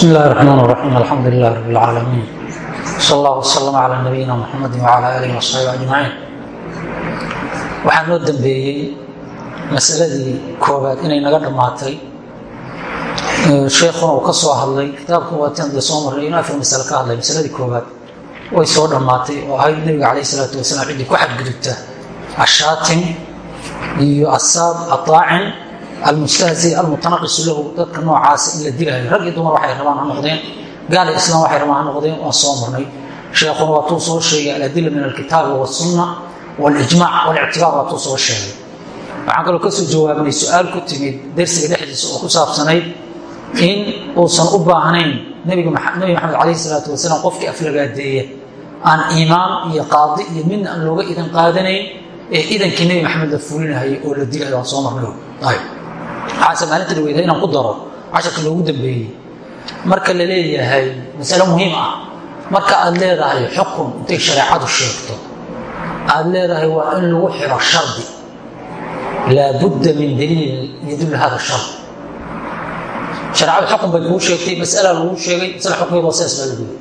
بسم الله الرحمن الرحيم الحمد لله رب العالمين صلى الله وسلم على نبيina mxamedi وعlى آlihi وصaxbi أجمaعiin waxaa noo dembeeyey masaladii koobaad inay naga dhammaatay sheekuna uu ka soo hadlay kitaabka waataan dee soo marray inuu afar masale ka hadlay masaladii koobaad way soo dhammaatay oo ahayd nebiga calayh isalaatu wasalaam ciddii ku xadgudubta ashaatim iyo asaab aطaacin almustahzi almutanaqisu lahu dadka noocaasa in la dilayo. Rag iyo dumar waxay rabaan ha noqdeen. Gaal iyo islaam waxay rabaan ha noqdeen waan soo marnay. Sheekhuna waatuu soo sheegay aladila min alkitaabi wasunna walijmac walictibaar waatuu soo sheegay. Waxaan kaloo ka soo jawaabnay su'aal ku timid dersiga dhexdiisa oo ku saabsanayd in uusan u baahnayn nebi maxamed calayh isalaatu wasalaam qofkii aflagaadeeya aan imaam iyo qaadi iyo midna aan looga idan qaadanayn ee idankii nebi maxamed la fulinahay oo la dilayo waan soo marnay waxaase maalinta dhaweyda inaan ku daro casharka loogu dambeeyey. Marka la leeyahay masalo muhiim ah. Marka aad leedahay xukun intay shareecadu sheegto aad leedahay waa in lagu xiro shardi. Laabudda min daliil yadulli hada shard shareecadu xukun bay kuu sheegtay masala laguu sheegay masale xukmeed waa sidaas baa lagu yiri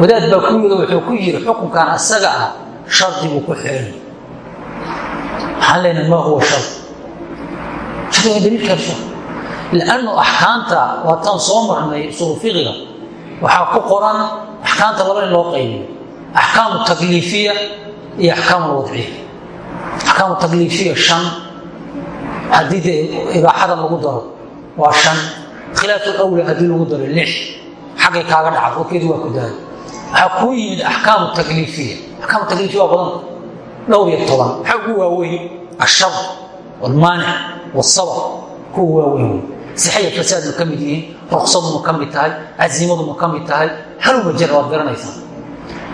wadaad baa ku yiri wuxuu ku yiri xukunkan asaga ah shardi buu ku xiray maxaan leenahay maa huwa shard lannu axkaamta waataan soo marnay fiqiga waxaa ku qoran axkaamta laba loo qaybiyo. Axkaamu takliifiya iyo axkaam wadciya. Axkaamu takliifiya shan. Haddii dee ibaaxada lagu daro waa shan. Khilaaf awla haddii lagu daro lix. Xaggay kaaga dhacad warkeedu waa ku daaya waxaa kuu yimid axkaamu takliifiya axkaamu takliifiya waa badan dhowr iyo toban. Maxaa ugu waaweyn ashar walmaanic wsabr kuwa waaweyn sixaya fasaad ma ka mid yihiin ruksadu ma ka mid tahay casiimadu ma ka mid tahay haluma jara waad garanaysaa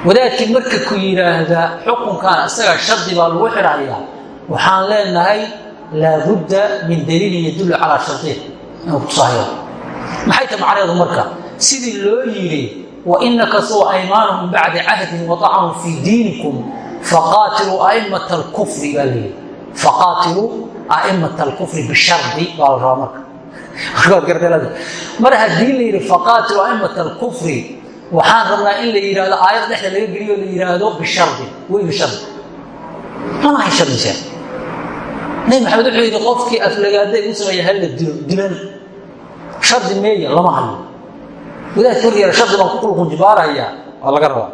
wadaadkii marka ku yidhaahdaa xukunkan isagaa shardi baa lagu xidhayaa waxaan leenahay laabudda min daliilin yadullu calaa shardiin inuu kutusahaya maxay ta macnaheedu marka sidii loo yidhi wa inaka suu aymaanahum bacda cahdin wadacahum fii diinikum faqaatiluu aimata alkufri baa layidhi faqaatiluu aimat alkufri bishardi baa la rabaa marka mar haddii la yidhi faqaatilu aimat alkufri waxaan rabnaa in la yidhahdo aayad dhexda laga geliyo la yidhaahdo bishardi wey bishardi lama hay shardi sheekh nabi maxamed wuxuu yidhi qofkii aflagaaday u sameeya halla dilo dilan shardi meeya lama hayo wadaad korgeera shardi baan ku qulqunjibaarayaa waa laga rabaa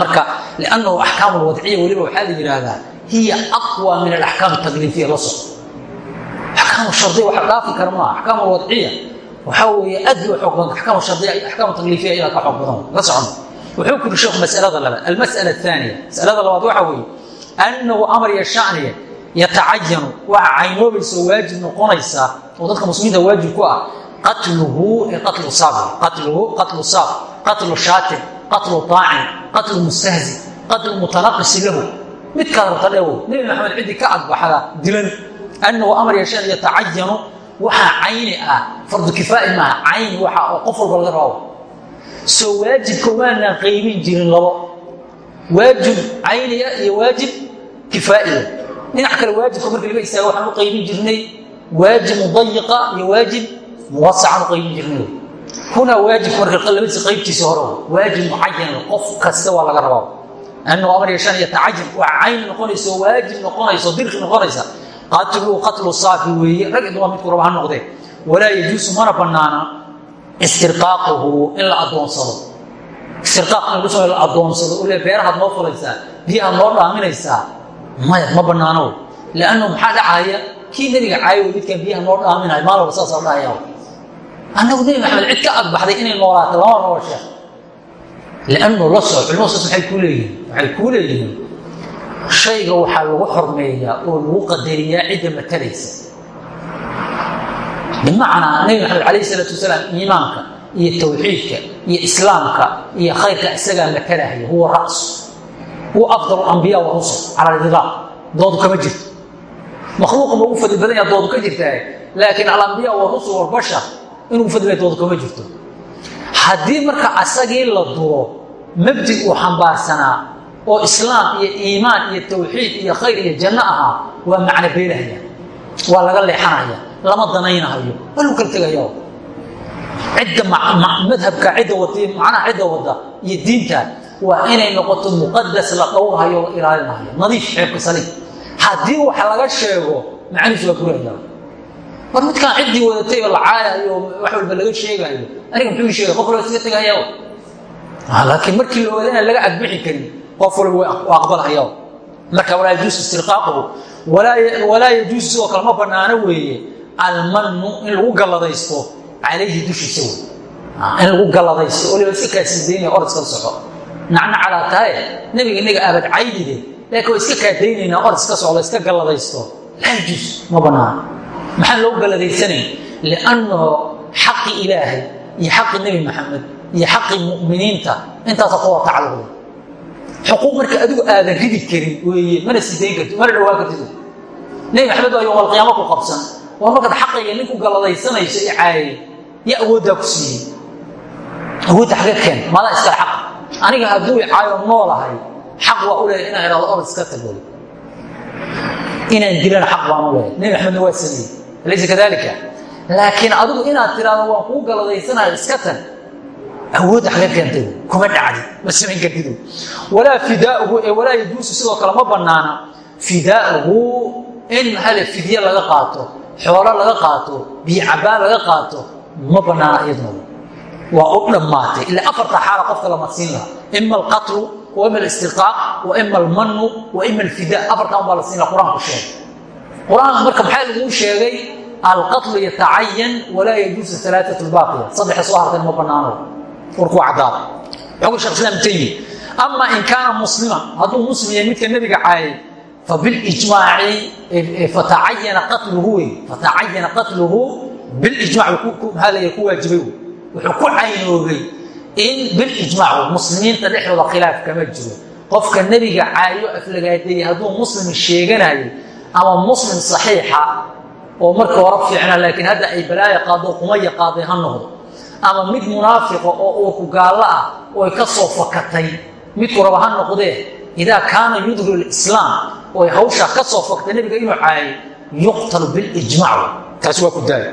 marka liannahu axkaam alwadciya weliba waxaa la yidhaahdaa hiy aqwى min alaxkaam takliifiya la soco axkaam shardiya waxa dhaafi kara maaha axkaam alwadciya waxaa weeye aad loo xoog badan axkaam shardiya axkaam takliifiya iyadaa ka xoog badan la socono wuxuu ku yiri sheekhu masalada labaad almas'ala athaniya masalada labaad waxa weeye annahu amar iyo shaniya yatacayanu waxa caynoobaysa oo waajib noqonaysaa oo dadka muslimiinta waajib ku ah qatluhu qatlu saabi qatluhu qatlu saab qatlu shaatin qatlu taacin qatlu mustahzi qatlu mutanaqisi lahu midkaad rabta dhewow nebi maxamed ciddii ka agbaxda dilan annahu amar yeesheen yatacayanu waxaa cayni ah fardu kifaa'i maaha cayni waxa oo qof walba laga rabo. Soo waajibka umaanaan qaybin jirin labo. Waajib cayniya iyo waajib kifaa'iya dhinac kale waajibka marka laga istaago waxaan u qaybin jirnay waajib mudayiqa iyo waajib muwasacaan u qaybin jirnay. Hunaa waajibka marka labadiisa qaybtiisa hore waajib mucayan qof kasta waa laga rabaa annahu amar yeeshaan yatacajab waa cayn noqonaysa oo waajib noqonaysa oo dirki noqonaysa qatluu qatlu saafi weeye rag i dumar midku raba ha noqdee walaa yajuusu mana bannaana istirqaaquhu in la addoonsado istirqaaq in lagu sameyo la addoonsado oo le beerahaad noo fulaysaa biyahaad noo dhaaminaysaa maya ma bannaano liannahu maxaa dhacaya kii nebiga caayo midkaan biyaha noo dhaaminayo maal walba saasaa dhahaya annagu nebi maxamed cid ka agbaxday inay noolaato lama sheekh lannu la soco culimadu saas maxay kuu leeyihiin waxay kuu leeyihiin shayga waxaa lagu xormeeyaa oo lagu qadariyaa cidda matalaysa bimacnaa nebi maxamed calayh isalaatu wasalaam iimaanka iyo tawxiidka iyo islaamka iyo khayrka isagaa matalahaya huwa ra'su. Huwa afdal ambiya wa rusul cala doodu kama jirto. Makhluuqa ma ugu fadli badan yaha doodu ka jirtaa laakiin alambiya wa walbashar inuu fadli baya doodu kama jirto. Haddii marka asagii la duro mabdi uu xambaarsanaa oo islaam iyo iimaan iyo tawxiid iyo khayr iyo janno ahaa waa macno beelahaya waa laga leexanaya. Lama danaynahayo waa lagu kala tegaya cidda madhabka cidda wada macnaha cidda wada iyo diinta waa inay noqoto muqadas la dhowrhayo la ilaalinayo. Nadiif ceebka saliim haddii wax laga sheego macnihiis waa buraya war midkaan ciddii wadatay oo la caayayo wax walba laga sheegaayo aniga muxuu sheegay qof walba iska tegaya laakiin markii la ogaada inaan laga adbixi karin qof walba waa aqbalhaya marka walaa yajuusu istirqaaquhu walaa yajuusu sidoo kale ma banaano weeye almannu in lagu galladaysto calayhi dushiisa wey in lagu galladaysto. Waliba iska kaasidaynaya orodka soco. Nacnacalaa tahay nebiga inaga aabad caydide laakiin waa iska kaadaynaynaa orod iska socdo iska galladaysto. Laa yajuus ma banaano. Maxaan loo galladaysanay? Liannahu xaqi ilaahay iyo xaqi nebi maxamed iyo xaqi muminiinta. Intaasa ku wada tacalluqda xuquuq marka adigu aadan ridi karin weeye mana sidayn karti mana dhawaan kartid nebi maxamed baa yowm alqiyaama ku qabsan war markaad xaqayga nin ku galladaysanayso i caayay ya awooddaa ku siiyey awoodda xagga keen maadaa iskale xaq aniga hadduu icaayo noolahay xaq waa u leeyahay inaan idhahdo orod iska tago inaan dilana xaq baan u leeyahay nebi maxamedna waa sameeyey alaysa kadalika laakiin adigu inaad tiraahdo waan kuu galadaysanayo iska tag awoodda xagga keentay kuma dhacdi ma samayn kartid. Walaa fidaauhu ee walaa yajuusu sidoo kale ma banaana fidaauhu in hale fidye laga qaato xoolo laga qaato biyo laga qaato ma banaana iyadnooda waa u dhammaatay. Ilaa afarta xaala qofka la marsiin laha ima alqatlu wa ima alistirqaaq wa ima almannu wa ima alfida afartan baa la siin laha qur'aanku sheegay. Marka maxaa laguu sheegay? Alqatlu yatacayan walaa yajuusu alaaat lbaaqiya saddexa soo hartan ma banaano warkuu caddaada xogul shekh islam taymi ama in kaana musliman hadduu muslim yahay midka nebiga caayay fabilijmaaci fatacayana qatluhu wey fatacayana qatluhu bilijmac maxaa leeyahay ku waajibay wuxuu ku caynoobay in bilijmac muslimiinta dhexdooda khilaaf kama jiro. Qofka nebiga caayo aflagaadeeyey hadduu muslim sheeganayo ama muslim saxiixa oo marka hore fiicna laakiin hadda ay balaaya qaado qumaya qaaday ha noqdo ama mid munaafiqa oo uurku gaallo ah oo ay ka soo fakatay midku raba ha noqdee idaa kaana yudhiru lislaam oo ay hawshaa ka soo fakatay nebiga inuu caayay yuqtalu bilijmac taasi waa ku daaya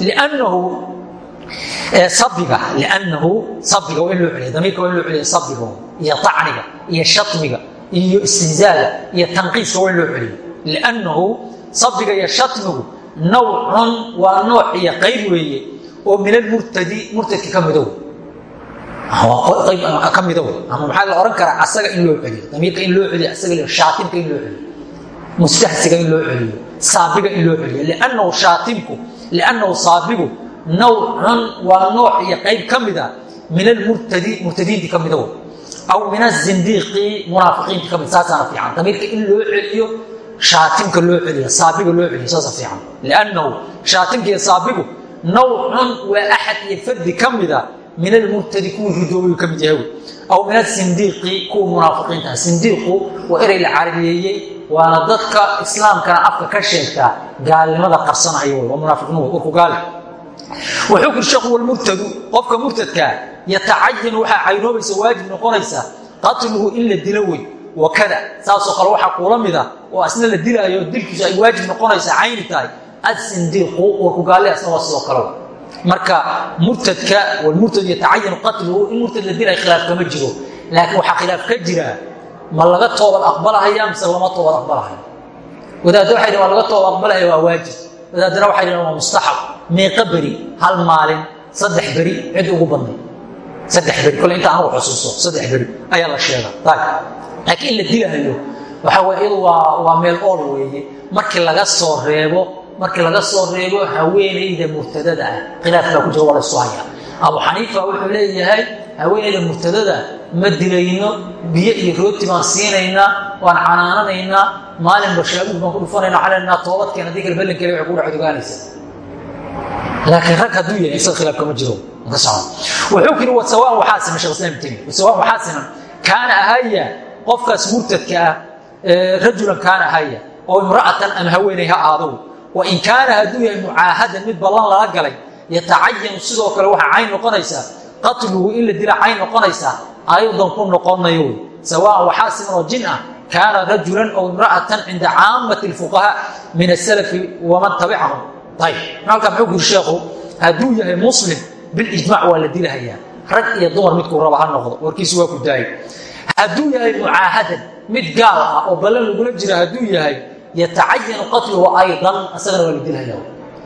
liannahu sabiga liannahu sabiga waa in loo celiya damiirka waa in loo celiya sabiga iyo tacniga iyo shatmiga iyo istinzaaga iyo tanqiiska waa in loo celiyo liannahu sabiga iyo shatmigu nawcun waa nooc iyo qayb weeye oo min almurtadi murtadka ka midow. Ka midow. Ama maxaa la ohan karaa? Asaga in loo celiyo damiirka in loo celiyo asaga shaatimka in loo celiyo mustahsiga in loo celiyo saabiga in loo celiyo. Liannahu shaatimku liannahu saabigu nawcun waa nooc iyo qayb ka mida min almurtadi murtadiinti ka midow. Aw min azindiiqi munaafiqiinti ka mid saasaana fiican. Damiirka in loo celiyo shaatimka loo celiyo saabiga loo celiyo saasa fiican. Liannahu shaatimka iyo saabigu nawcun waa axad iyo fardi ka mida min almurtadi kuwii ridoobayu ka mid yahay. Aw min asindiiqi kuwa munaafiqiinta. Sindiiqu waa erey la carabiyeeyey waana dadka islaamkana afka ka sheegtaa gaalnimada qarsanaya waa munaafiqiin warku gaali wuxuu kuri sheekhu walmurtadu qofka murtadkaa yatacayan waxaa caynoobaysa waajib noqonaysa qatluhu in la dilo wey wakada saasoo kale waxaa kuula mida oo asna la dilaayo dilkiisu ay waajib noqonaysa cayni tahay asindiiqu warkugaalli asna waa sidoo kale marka murtadka walmurtad yatacayan qatluhu in murtad la dilay khilaaf kama jiro. Laakiin waxaa khilaaf ka jira ma laga toobad aqbalahaya mise lama toobad aqbalahaya? Wadaadda waxay dhn waa laga toobad aqbalahaya waa waajib. Wadaadana waxay dhaheen waa mustaxab. Meeqa beri hal maalin saddex beri cid ugu badnay. Saddex beri kole inta anagu xusuuso saddex beri ayaa la sheega laakiin in la dilahayo waxaa iyadu waa waa meel ool weeye. Markii laga soo reebo markii laga soo reebo haweenayda murtadada ah khilaaf baa ku jira waa la isu hayaa abu xaniifa wuxuu leeyahay haweenayda murtadada ma dilayno biyo iyo rooti baan siinaynaa waan canaananaynaa maalin bashaabuug baan ku dhufanayna leenaha toobadkeen haddii kale ballankeeda waxay kugu dhacodogaanaysa laakiin rag hadduu yahay isaga khilaaf kama jiro. Ka socon wuxuu kiri wa sawaan waxaa siman shekh islam taymi wa sawaan waxaa siman kaana ahaya qofkaas murtadka ah rajulan kaana ahaya oo imra'atan ama haweenay ha ahaado wa in kaana hadduu yahay mucaahadan mid ballan lala galay yatacayanu sidoo kale waxaa cayn noqonaysaa qatluhu in la dila aydan ku noqonayo wey. Sawaan waxaa siman oo jin ah kaana rajulan ow imra'atan cinda caamati alfuqahaa min asalafi waman tabicahum. Ayb halkaa muxuu kuri sheekhu hadduu yahay muslim bilijmac waa la dilahayaa. Rag iyo dumar midkuu raba ha noqdo warkiisu waa ku daayay hadduu yahay mucaahadan mid gaal ah oo ballan lagula jira hadduu yahay yatacayanu qatluhu aydan asagana waa la dilhaya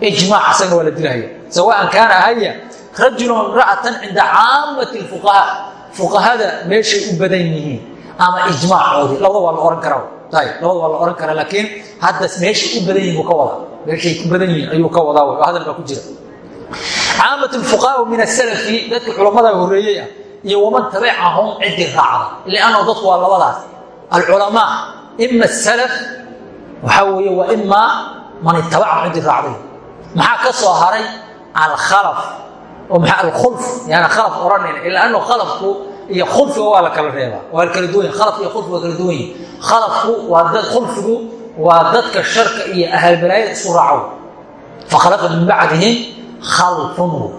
ijmac asagana waa la dilhaya sawaan kaana haya rajulan imra'atan cinda caamati fuqahaa fuqahada meeshay u badan yihiin ama ijmaacoodii labada waa la ohan karaa labada waa la ohan karaa laakiin hadda meeshay u badan yihiin buu ka wadaa. Meeshay ku badan yihiin ayuu ka wadaa. Oo hadal baa ku jira. Caamat fuqahaa min asalafi dadka culammada horeeyey ah iyo waman tabicahum ciddii raacda. Liannahu dadku waa labadaas. Alculamaa ima asalaf waxaa weeye waa imaa man itabacahum ciddii raacday. Maxaa ka soo haray? Alkhalaf. Oo maxaa? Alkhulf. Yani khalaf odhanayna ila khalafku iyo khulfiga waa la kala reebaa waa kala duwan yahi khalafka iyo khulfi waa kala duwan yihiin khalafku waa dad khulfigu waa dadka sharka iyo ahalbalaayada isku raaco fakhalafa min bacdihim khalfun.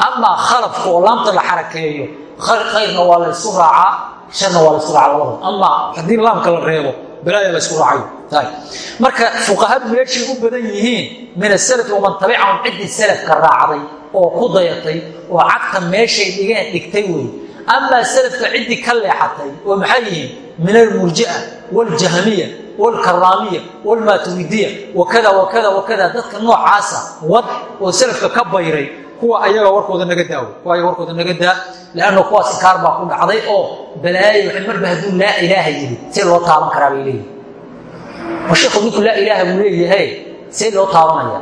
Amaa khalafka oo laamta la xarakeeyo khayrna waa la raacaa sharna waa la ysku raaca labada haddii laamka la reebo balaaya la ysku raacayo marka fuqahadu meeshay u badan yihiin min asalafi waman tabicahum ciddii salafka raacday oo ku dayatay oo cagta meeshay dhigeen dhigtay wey amaa salafka ciddii ka leexatay oo maxay yihiin? Min almurjia waljahmiya wlkaraamiya wlmaaturidiya wakada wakada wakada dadka noocaasa wad oo salafka ka bayray kuwa ayaga warkooda naga daawo kuwa ayaga warkooda naga daa lanna kuwaas inkaar baa ku dhacday oo balaayo waxay marba hadduu laa ilaaha yiri see loo taaban karaa bay leeyihiin war sheekhu ninku laa ilaaha buu leeyahay see loo taabanaya.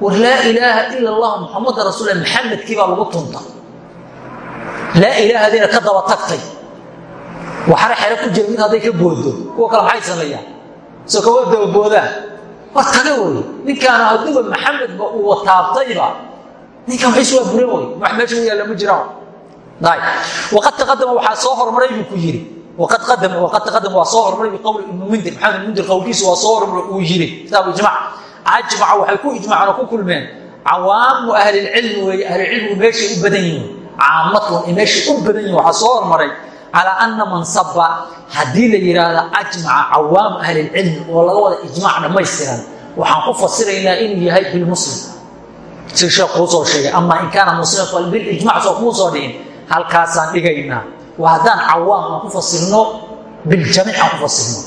War laa ilaaha ila allah muxamada rasuul maxamedkii baa lagu tunta. Laa ilaahadiina ka daba tagtay waxana xero ku jira mid hadday ka boodo kuwa kale maxay sameeyaan soo kama dababoodaan war taga wey ninkaana hadduuba maxamedba uu wataabtayba ninkan waxis waa buran wey wax meesha u yaalla ma jiraan waqad taqadama waxaa soo hormaray ku yidhi. Waqad qadama waqad taqadama waa soo hormaray biqowli ibnu mundir maxamed ibn mundir waa soo hormaray uu yidhi. Kitaabu ijmac ajmaca waxay ku ijmaceen oo ku kulmeen. Cawaamu ahlilcilmi weeye ahlilcilmigu meeshay u badan yihiin. Caamatun ay meeshay u badan yihiin soo hormaray. Calaa ana man saba haddii la yidhaahdo ajmaca cawaamu ahlilcilmi oo laga wada ijmac dhammaystiran waxaan ku fasiraynaa inuu yahay bilmuslim si sheekh kuu soo sheegay ama in kaana musliman fal bilijmac soo kuu soo dhigin halkaasaan dhigaynaa waa haddaan cawaam aan ku fasirno biljamiic aan ku fasirno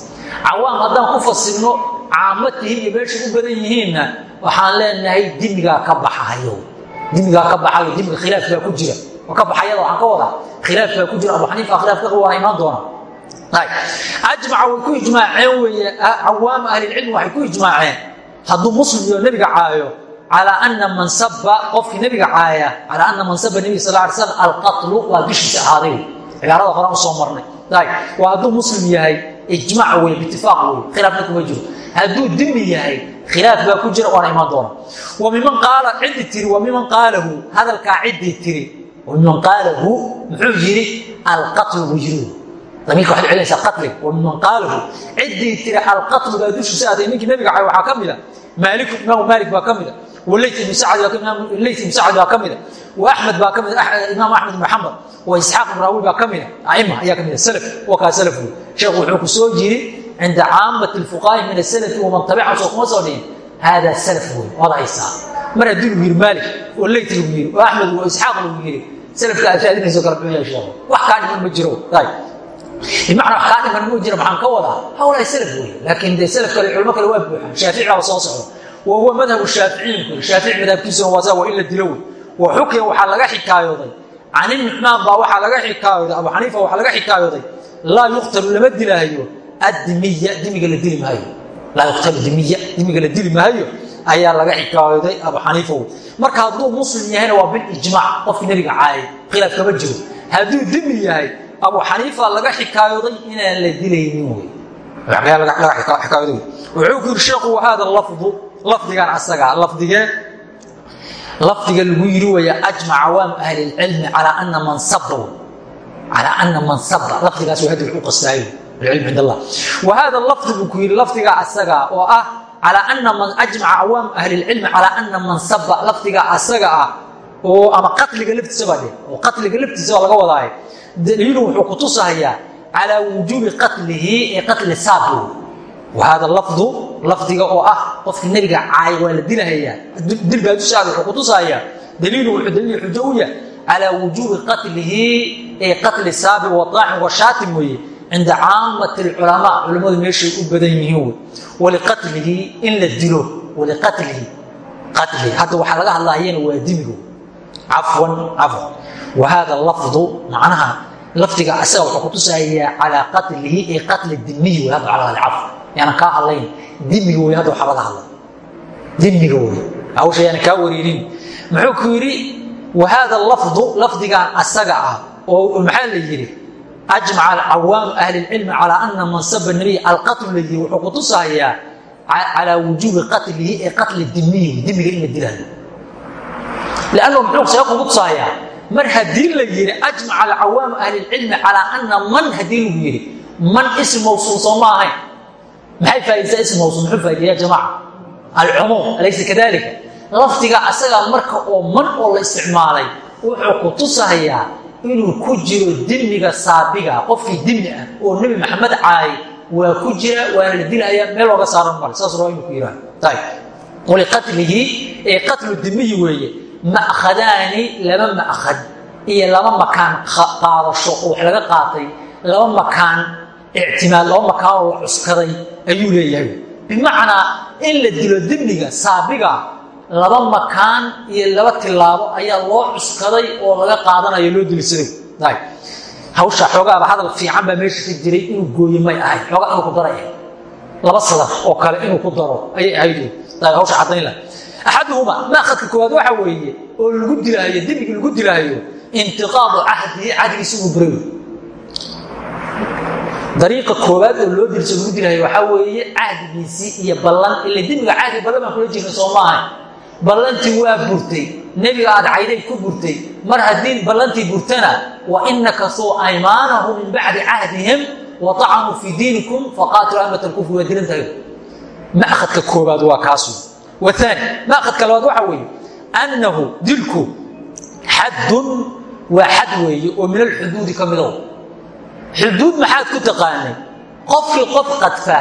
cawaam haddaan ku fasirno caamatihi iyo meeshay u badan yihiinna waxaan leenahay dimigaa ka baxayo dimigaa ka baxayo dimiga khilaaf baa ku jira. Oo ka baxayada waxaan ka wadaa khilaaf baa ku jira. Abu xaniifa khilaaf ka waana imaan doona ajmaca way ku ijmaaceen weeye cawaamu ahlilcilmi waxay ku ijmaaceen hadduu muslim iyo nebiga caayo calaa ana man saba qofkii nebiga caaya calaa ana man saba nebiga sal ly slam alqatlu waa dushiisa ahaaday cibaarada horaan u soo marnay waa hadduu muslim yahay ijmac wey biitifaaq wey khilaafna kuma jiro hadduu dimi yahay khilaaf baa ku jira waana imaan doona wa miman qaala ciddii tiri wa miman qaalahu hadalkaa ciddii tiri wa miman qaalahu muxuu yidhi alqatlu buu damiirka waxaad celinaysaa qatliga wa miman qaalahu ciddii tiri alqatlu baa dushiisa aaday ninkii nebiga caaya waxaa ka mida maaliku imaamu maalik baa ka mida walayt ibnu sacd baa ka mida wa axmed baa ka mida imaam axmed ibnu xambal wa isxaaq ibnu raawi baa ka mida aima ayaa salaf wa kaa salaf wey wuxuu ku soo jiri cinda caamati lfuqaai min asalafi waman tabica soo kuma soo dhihin. Haadaa salaf wey waad mar haddii lagu yiri maalik oo leyt lagu yiri oo axmed oo isxaaq lagu yiri salafka aad raadinayso kala buuyaa sheekhu wax kaa dhiman ma jiro bimacnaa wax kaa dhiman ma jiro maxaan ka wadaa? Hawlahay salaf wey laakiin dee salaf kale culmo kale waa buuxaan. Shaafici baa soo socda. Wa huwa madhabu shaaficiyin shaafici madhabkiisuna waa saa waa in la dilo wey wa xukiya waxaa laga xikaayooday. Can ibni xumaan baa waxaa laga xikaayooday abu xaniifa waxaa laga xikaayooday. Laa yuqtalu lama dilaayo addimiya dimiga la dili maayo. Laa yuqtalu dimiya dimiga la dili maayo ayaa laga xikaayooday abu xaniifa wey marka hadduu muslim yahayna waa bilijmaac qofkii nebiga caayay khilaaf kama jiro. Hadduu dimi yahay abu xaniifa laga xikaayooday inaan la dilaynin wuxuu ku yiri sheekhu wahada lafdu? Lafdigan asaga lafdigee lafdiga lagu yiri waya ajmac cawaamu ahli lcilmi calaa ana man saba calaa ana man saba lafdigaas hadda wuxuu qastaayo alcilm cind allah. Wa hada lafdi ku yiri lafdiga asaga oo ah calaa ana man ajmaca cawaamu ahli lcilmi calaa ana man saba lafdiga asaga ah oo ama qatliga laftiisa baa oo qatliga laftiisa laga wadaaye daliilu wuxuu ku tusahayaa calaa wujuubi qatlihi ee qatli saabi wahada lafdu lafdiga oo ah qofkii nebiga caay waa la dilahayaa dil baa dushaada wuxuu ku tusahayaa daliilu wuxuu daliil xujo u yahay calaa wujuubi qatlihi ee qatli saabi wadaacin washaatim weeye cinda caamati alculamaa culammadu meeshay u badan yihiin wey waliqatlihi in la dilo waliqatlihi qatlihi hadda waxaa laga hadlaayana waa dimigo cafwan cafwan wa hada lafdu macnaha lafdiga asaga wuxuu kutusayaa calaa qatlihi ee qatli dimiyi wey hadda hadlay cafwan yaanan kaa hadlayn dimiga wey hadda waxaa laga hadlay dimiga wey hawsha yaanan kaa wareerin muxuu ku yidhi wa hada lafdu lafdigan asaga ah oo maxaa la yidhi ajmaca cawaamu ahli lcilmi calaa ana mansaba nabiy alqatlu la yidhi wuxuu kutusayaa calaa wujuubi qatlihi ee qatli dimiyi dimiga in la dilaayo lannu muxuu see kugu tusayaa mar haddii la yidhi ajmaca alcawaamu ahli lcilmi calaa ana man haddii lagu yidhi man ism mawsuul soo ma ahayn maxay faaidisaa ism mawsuul? Muxuu faaidiya ya jamaca? Alcumuum alaysa kadalika lafdiga asagaa marka oo man oo la isticmaalay wuxuu ku tusahayaa inuu ku jiro dimiga saabiga qofkii dimi ah oo nebi maxamed caayay waa ku jira waana la dilaya meel looga saaran male saas raa inuu ku yidhaha ayb waliqatlihi qatlu dimiyi weeye ma'khadaani laba ma'khad iyo laba makaan qaadasho oo wax laga qaatay. Laba makaan ictimaad laba makaan oo la cuskaday ayuu leeyahay. Bimacnaa in la dilo dimiga saabiga laba makaan iyo laba tilaabo ayaa loo cuskaday oo laga qaadanayo loo dilisaday hawsha xoogaaba hadal fiican baa meesha ka jiray inuu gooye may ahayd xoogaa ku daray. Laba sadar oo kale inuu ku daro ayay ahayd. Hawsha caddayn lah axaduhuma maakadka koowaad waxa weeye oo lagu dilaayo dembigii lagu dilaayo intiqaadu cahdihi cahdigiisi inuu buray dariiqa koowaad oo loo dilso lagu dilaayo waxaa weeye cahdigiisii iyo ballan ila dembiga cahdi ballan baan kula jirna soo maahay ballantii waa burtay nebiga aad cayday ku burtay mar haddii ballantii burtana wa inakasuu aymaanahu min bacdi cahdihim wa tacanuu fii diinikum faqaatilu amat alkufri waa dilantahay maakadka koowaad waa kaasu waani maakadka labaad waxa weeye annahu dilku xaddun waa xad weeye oo min alxuduudi ka midow. Xuduud maxaad ku taqaanay? Qofkii qof qadfa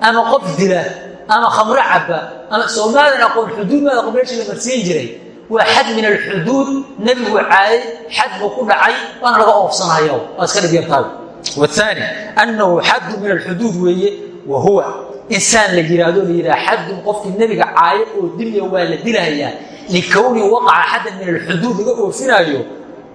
ama qof dila ama khamro caba ama soomaalin aqoon xuduud maad aqoon meeshii la marsiin jiray waa xad min alxuduud nebigu caayay xad buu ku dhacay waana laga oofsanayo waa iska dhigyartaay waani annahu xaddu min alxuduud weeye wa huwa insaan la yidhaahdo la yidhaha qofkii nebiga caayo oo dimiya waa la dilahayaa likownihi waqaca xaddan min alxuduud laga oofinaayo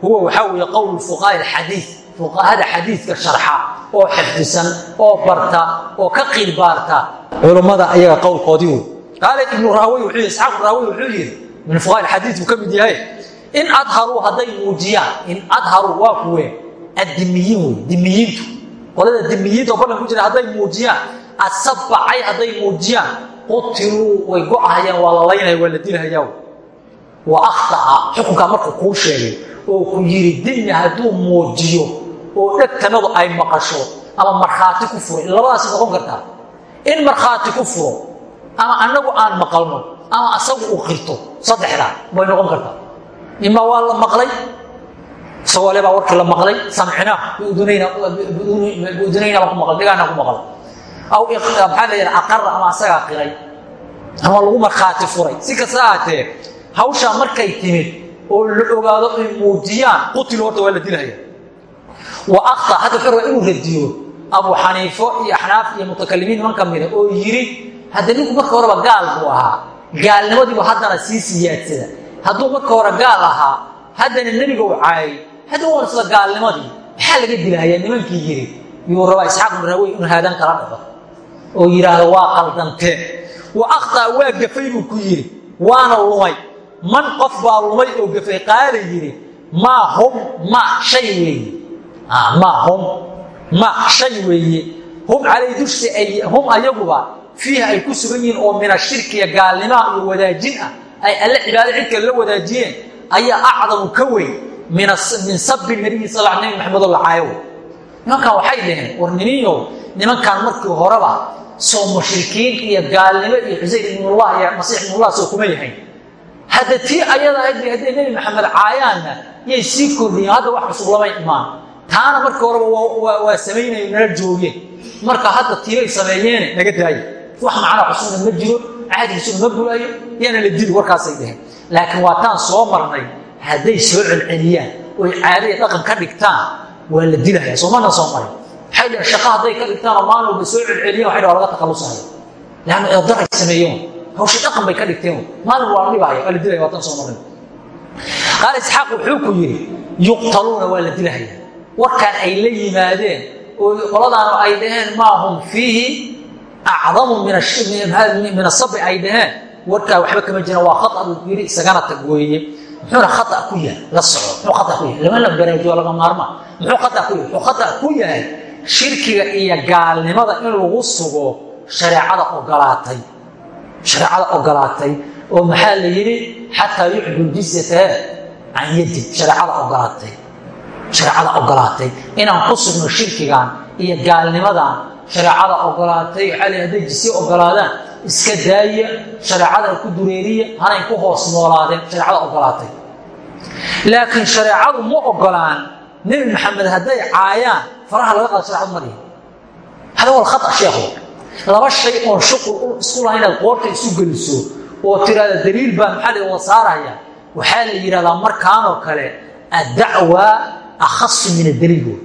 huwa waxaa weeye qowl fuqaai alxadiid fuqahada xadiidka sharxa oo xifdisan oo barta oo ka qiilbaarta culummada ayaga qowlkoodii wey qaala ibnu raawey wuxuu yidhi isxaaq wuxuu yidhi min fuqaha alxadiid buu ka in adharuu hadday muujiyaan in adharuu waa kuwe addimiyiin wey qolada dimiyiinta oo ku jira hadday muujiyaan asabacay hadday muujiyaan qutiluu way go'ahayaan waa la laynaya waa la dilhayaa wa akhta'a xukunkaa markuu kuu sheegay oo ku yidhi dimi hadduu muujiyo oo dhegtanadu ay maqasho ama markhaati ku furo. Labadaas noqon kartaa. In markhaati ku furo ama annagu aan maqalno ama asagu uu qirto saddexdaa bay noqon kartaa. Ima waa la maqlay? Le baa warkii la maqlay samcinaa biudunayna baan ku maqlay dhigaanaa ku maqlay aw maxaa la yidhaha aqara ama asagaa qiray. Ama lagu markhaati furay. Si kasta ahaatee hawshaa markay timid oo la ogaado ay muujiyaan qutilu horta waa la dilhaya wa akta hadda wuxuu rabaa inuu radiyo. Abu xaniifo iyo axnaaf iyo mutakalimiin niman ka mida oo yidhi hadda ninku marka horeba gaal buu ahaa. Gaalnimadiibu haddana sii siyaadsada. Hadduu marka hore gaal ahaa haddana nebiga u caayay. Hadda waan isla gaalnimadii maxaa laga dilahayaa nimankii yidhi yuu rabaa isxaaq ibn raawey inuu haadaan kala dhafo oo yidhaahdo waa qaldantee wa akhtaa waa gafay buu ku yidhi waana lumay. Man qof baa lumay oo gafay qaala yidhi maa hum ma shay weeye maa hum ma shay weeye hum calay dusha ay hum ayaguba fiiha ay ku sugan yihiin oo min ashirkiya gaalnimaha iyo wadaajin ah ay alle cibaado cid kale la wadaajiyeen ayaa acdamu ka weyn min sabi nabiyi sal nabi maxamedoo la caayo. Nimankan waxay dhaheen war niniyo nimankan markii horeba soo mushrikiin iyo gaalnimo iyo xusayr ibnullah iyo masiix ibnullah soo kuma yahayn hadda tii ayada ahayd bay hadday nebi maxamed caayaanna yay sii kordhiyeen hadda wax cusub lamay imaan. Taana markii horeba waa samaynayo nala joogeen marka hadda tiibay sameeyeene naga daaye wax macnaa cusubna ma jiro cahdigiisuna ma bulaayo yaana la dili warkaasay dheheen laakiin waataan soo marnay hadday soo celceliyaan oy caadaya dhaqan ka dhigtaan waa la dilaya soomana soo marin waxay dhaheen shaqo hadday ka dhigtaan oo maalin walba soo celceliyan waxay dhaha laga takhalusaya leanna eedaray sameeyeen. Hawsha dhaqan bay ka dhigteen. Maalin waa la dhibaya waa la dilaya waataan soo marnay. Qaal isxaaq wuxuu ku yidhi yuqtaluuna waa la dilahaya. Warkaan ay la yimaadeen oo qoladaanu ay dhaheen maa hum fiihi acdamu min asabi ay dhaheen. Warkaa waxba kama jiraan waa khata buu yidhi isagana tag weeye. Muxuuna khata ku yahay. La soco muxuu khata ku yahay? Lama la baraajiyo laga maarma muxuu khata ku yahay? Muxuu khata ku yahay shirkiga iyo gaalnimada in lagu sugo shareecada ogolaatay. Shareecada ogolaatay oo maxaa la yidhi? Xataa yucdu jizyata can yadin shareecada ogolaatay. Shareecada ogolaatay. Inaan ku sugno shirkigan iyo gaalnimadan shareecada ogolaatay la hadday jisye ogolaadaan iska daaya shareecada ku dureeriya hanay ku hoos noolaadeen shareecada ogolaatay. Laakiin shareecadu ma ogolaan nebi maxamed hadday caayaan faraha laga qaado sharecadu ma dhihin hada wal khata sheekhu. Laba shay oon shuqul isku laha inaad qoorta isu geliso oo tiraahda daliil baa maxaa la wada saaraya? Waxaa la yidhahdaa markaanoo kale addacwa akhasu min adaliil wey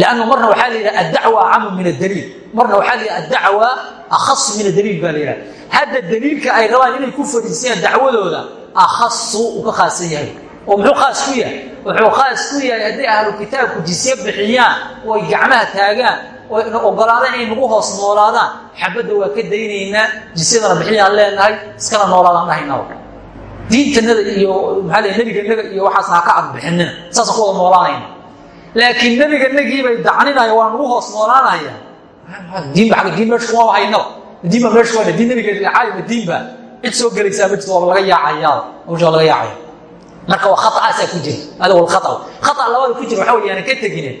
lannu marna waxaa la yidhaha addacwa acamu min adaliil marna waxaa la yidhaha addacwa akhasu min adaliil baa la yidhaha hadda daliilka ay rabaan inay ku fadhiisayaan dacwadooda akhasu uu ka khaasan yahay oo muxuu khaas ku yahay? Wuxuu khaas ku yahay hadday ahlu kitaabku jisye bixiyaan oo ay gacmaha taagaan oo ina ogolaadaan inay nagu hoos noolaadaan. Xabadda waa ka daynaynaa jisyadana bixiyaan leenahay iskana noolaadaan dhahaynaba diintanada iyo maxaa le nebiganaga iyo waxaasna ha ka agbixinina saasaan ku wada noolaanayna. Laakiin nebiganagii bay dacninaya waa nagu hoos noolaanaya. Diinba agga diin meesha kuma haynaba diinba meesha ku hayna diin nebiga caayima diinba cid soo gelaysaa ma jirto waaba waa marka waa khata'aasaa ku jira hada wal khata. Khata labada ku jira waxa wey yaana ka tegine.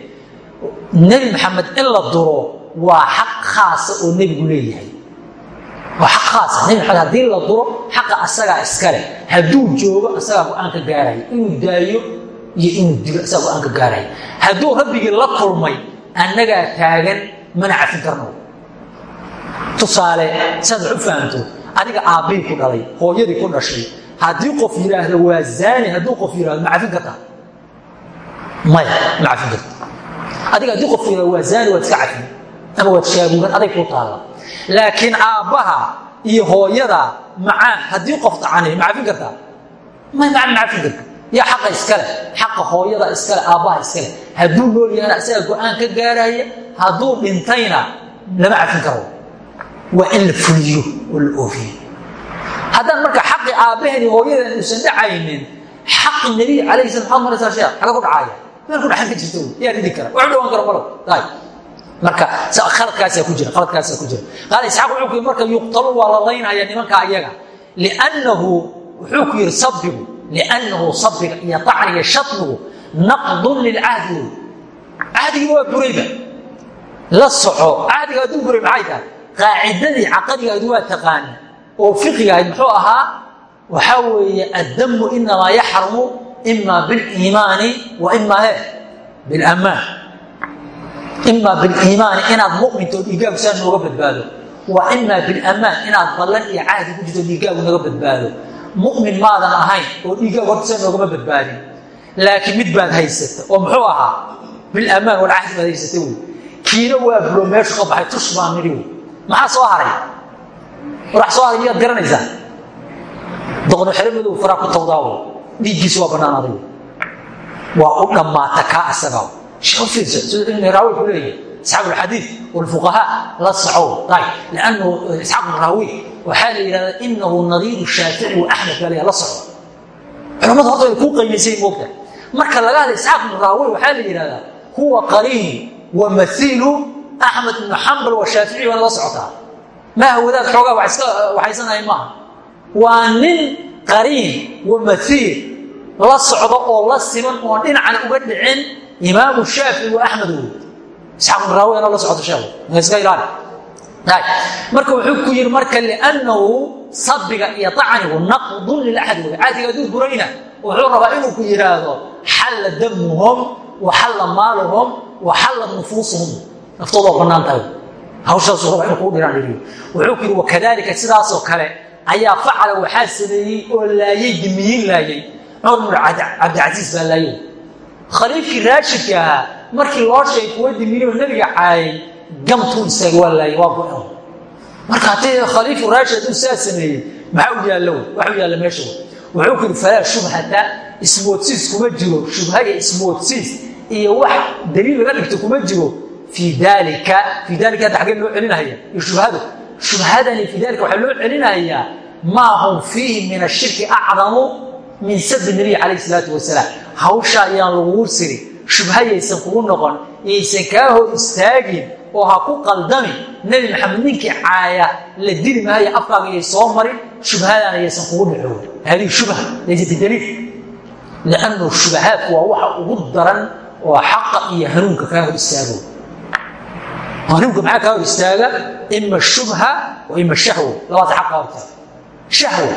Nebi maxamed in la duro waa xaq khaasa oo nebigu leeyahay. Waa xaq khaasa nebi maxamed haddii la duro xaqa asagaa iskale hadduu joogo asagaa go'aan ka gaaraya. Inuu daayo iyo inuu dilo asagaa go'aan ka gaaraya. Hadduu rabbigii la kulmay annagaa taagan mana cafin karno. Tusaale saad wax u fahamto adiga aabbihii ku dhalay hooyadii ku dhashay haddii qof yidhaahdo waa zaani hadduu qof yidhahdo ma cafin kartaa maya ma cafin karta adiga haddii qof yidhahdo waa zaani waad iska cafin. Ama waad shaabuugan aday kuu taalla. Laakiin aabbaha iyo hooyada macaan haddii qof dacani ma cafin kartaa macaan ma cafin karta yaa xaqa iskale xaqa hooyada iskale aabbaha iskale hadduu nool yahana isaga go'aan ka gaaraya hadduu dhintayna lama cafin karo. Waa in la fuliyo oo la oofiyo. Haddaan marka aabbaheeni hooyadan uusan dhacaynin xaqi nebiy calayhi salam maxaad maraysaa sheekh xaga ku dhacaya. Meel ku dhaxan ka jirta yaa ridi kara wax u dhawaan karo malo daay marka khaladkaasaa ku jira khaladkaasaa ku jira. Qaala isxaaq wuxuu ku yidhi marka yuqtalu waa la laynaya nimanka ayaga. Liannahu wuxuu ku yidhi sabbigu. Liannahu sabbiga iyo tacniga shatmigu naqdun lilcahdi. Wey cahdigii waa burayba la soco cahdiga hadduu buray maxay tahay? Qaacidadii caqadigaadu waa taqaana oo fiqigahayd muxuu ahaa waxaa weeye addamu inamaa yaxrumu ima biliimaani wa he bilamaan ima biliimaani inaad muminto dhiigaagu saa nooga badbaado. Wa ima bilamaan inaad ballan iyo cahdi ku jirto dhiigaagu naga badbaado. Mumin maadan ahayn oo dhiigaagu horta saa noogama badbaadin. Laakiin mid baad haysata oo muxuu ahaa? Bilamaan walcahdi baad haysata wey. Kiina waa bulo meeshu ka baxay tush baa nidhi wey. Maxaa soo haray? Warax soo haray miyaad garanaysaa doqno xero madow faraa ku tawdaawo. Dhiiggiisu waa bannaanaaday waa u dhammaata kaa asagaa shee u fiirsa sida ibn raawi ku leeyahay. Asxaab alxadiid walfuqahaa la socow. Tay liannahu isxaaq ibn raawi waxaa la yidhahdaa inahu nadiiru shaafici wa axmed baa la la soco culamada horta way kuu qaymaysay moogta. Marka laga hadla isxaaq ibn raawi waxaa la yidhahdaa huwa qariin wa maiilu axmed ibnu xambal waa shaafici waana la socotaa. Maaha wadaad xoogaa waxaysanahay maaha waa nin qariin wa maiil la socdo oo la siman oon dhinacana uga dhicin imaamu shaafici wa axmed wey isxaaq ibn raawi anoo la socoto sheekhu iska ilaali. Marka wuxuu ku yidhi marka liannahu sabiga iyo acnigu naqdun lilaxad wey caadiga hadduu burayna wuxuu rabaa inuu ku yidhaahdo xalla damuhum wa xalla maaluhum wa xallat nufuusuhum. Naftooda waa bannaan tahay. Hawshaasuu raba inuu dhiraan wuxuu ku yidhi wakadalika sidaasoo kale ayaa facala waxaa sameeyey oo laayay dimiyiin laayay. Cumar bnu cabdicasiis baa laayay. Khaliifkii raashidka ahaa markii loo sheegay kuwa dimiyiin oo nebiga caayay gamtuu istaagay waa laayay waa go-an marka haddii khaliifu raashid uu saa sameeyey maxaa u yaalla wax u yaalla meesha. Wuxuu ku yidhi falaa shubhata ismoodsiis kuma jiro shubha iyo ismoodsiis iyo wax daliil laga dhigto kuma jiro fii daalika fii daalika hadda xaggee loo celinahaya iyo shubhadu shubhadani fii dalika waxaa loo celinayaa maa hum fiihi min ashirki acdamu min sabi nabiy calayh salaatu wasalaam. Hawsha ayaan lagugu siri shubha yaysan kugu noqon yaysan kaa hor istaagin oo ha ku qaldami nebi maxamed ninkii caaya la dili maayo afkaaga yay soo marin shubhadana yaysan kugu dhaco hadihi shubha laysa bidaliil liannu shubahaadku waa waxa ugu daran oo xaqa iyo hanuunka kaa hor istaago hanuunka maxaa kaa hor istaaga? Ima shubha wa ima shahwa labaas xaq kaa hortaaga shahwa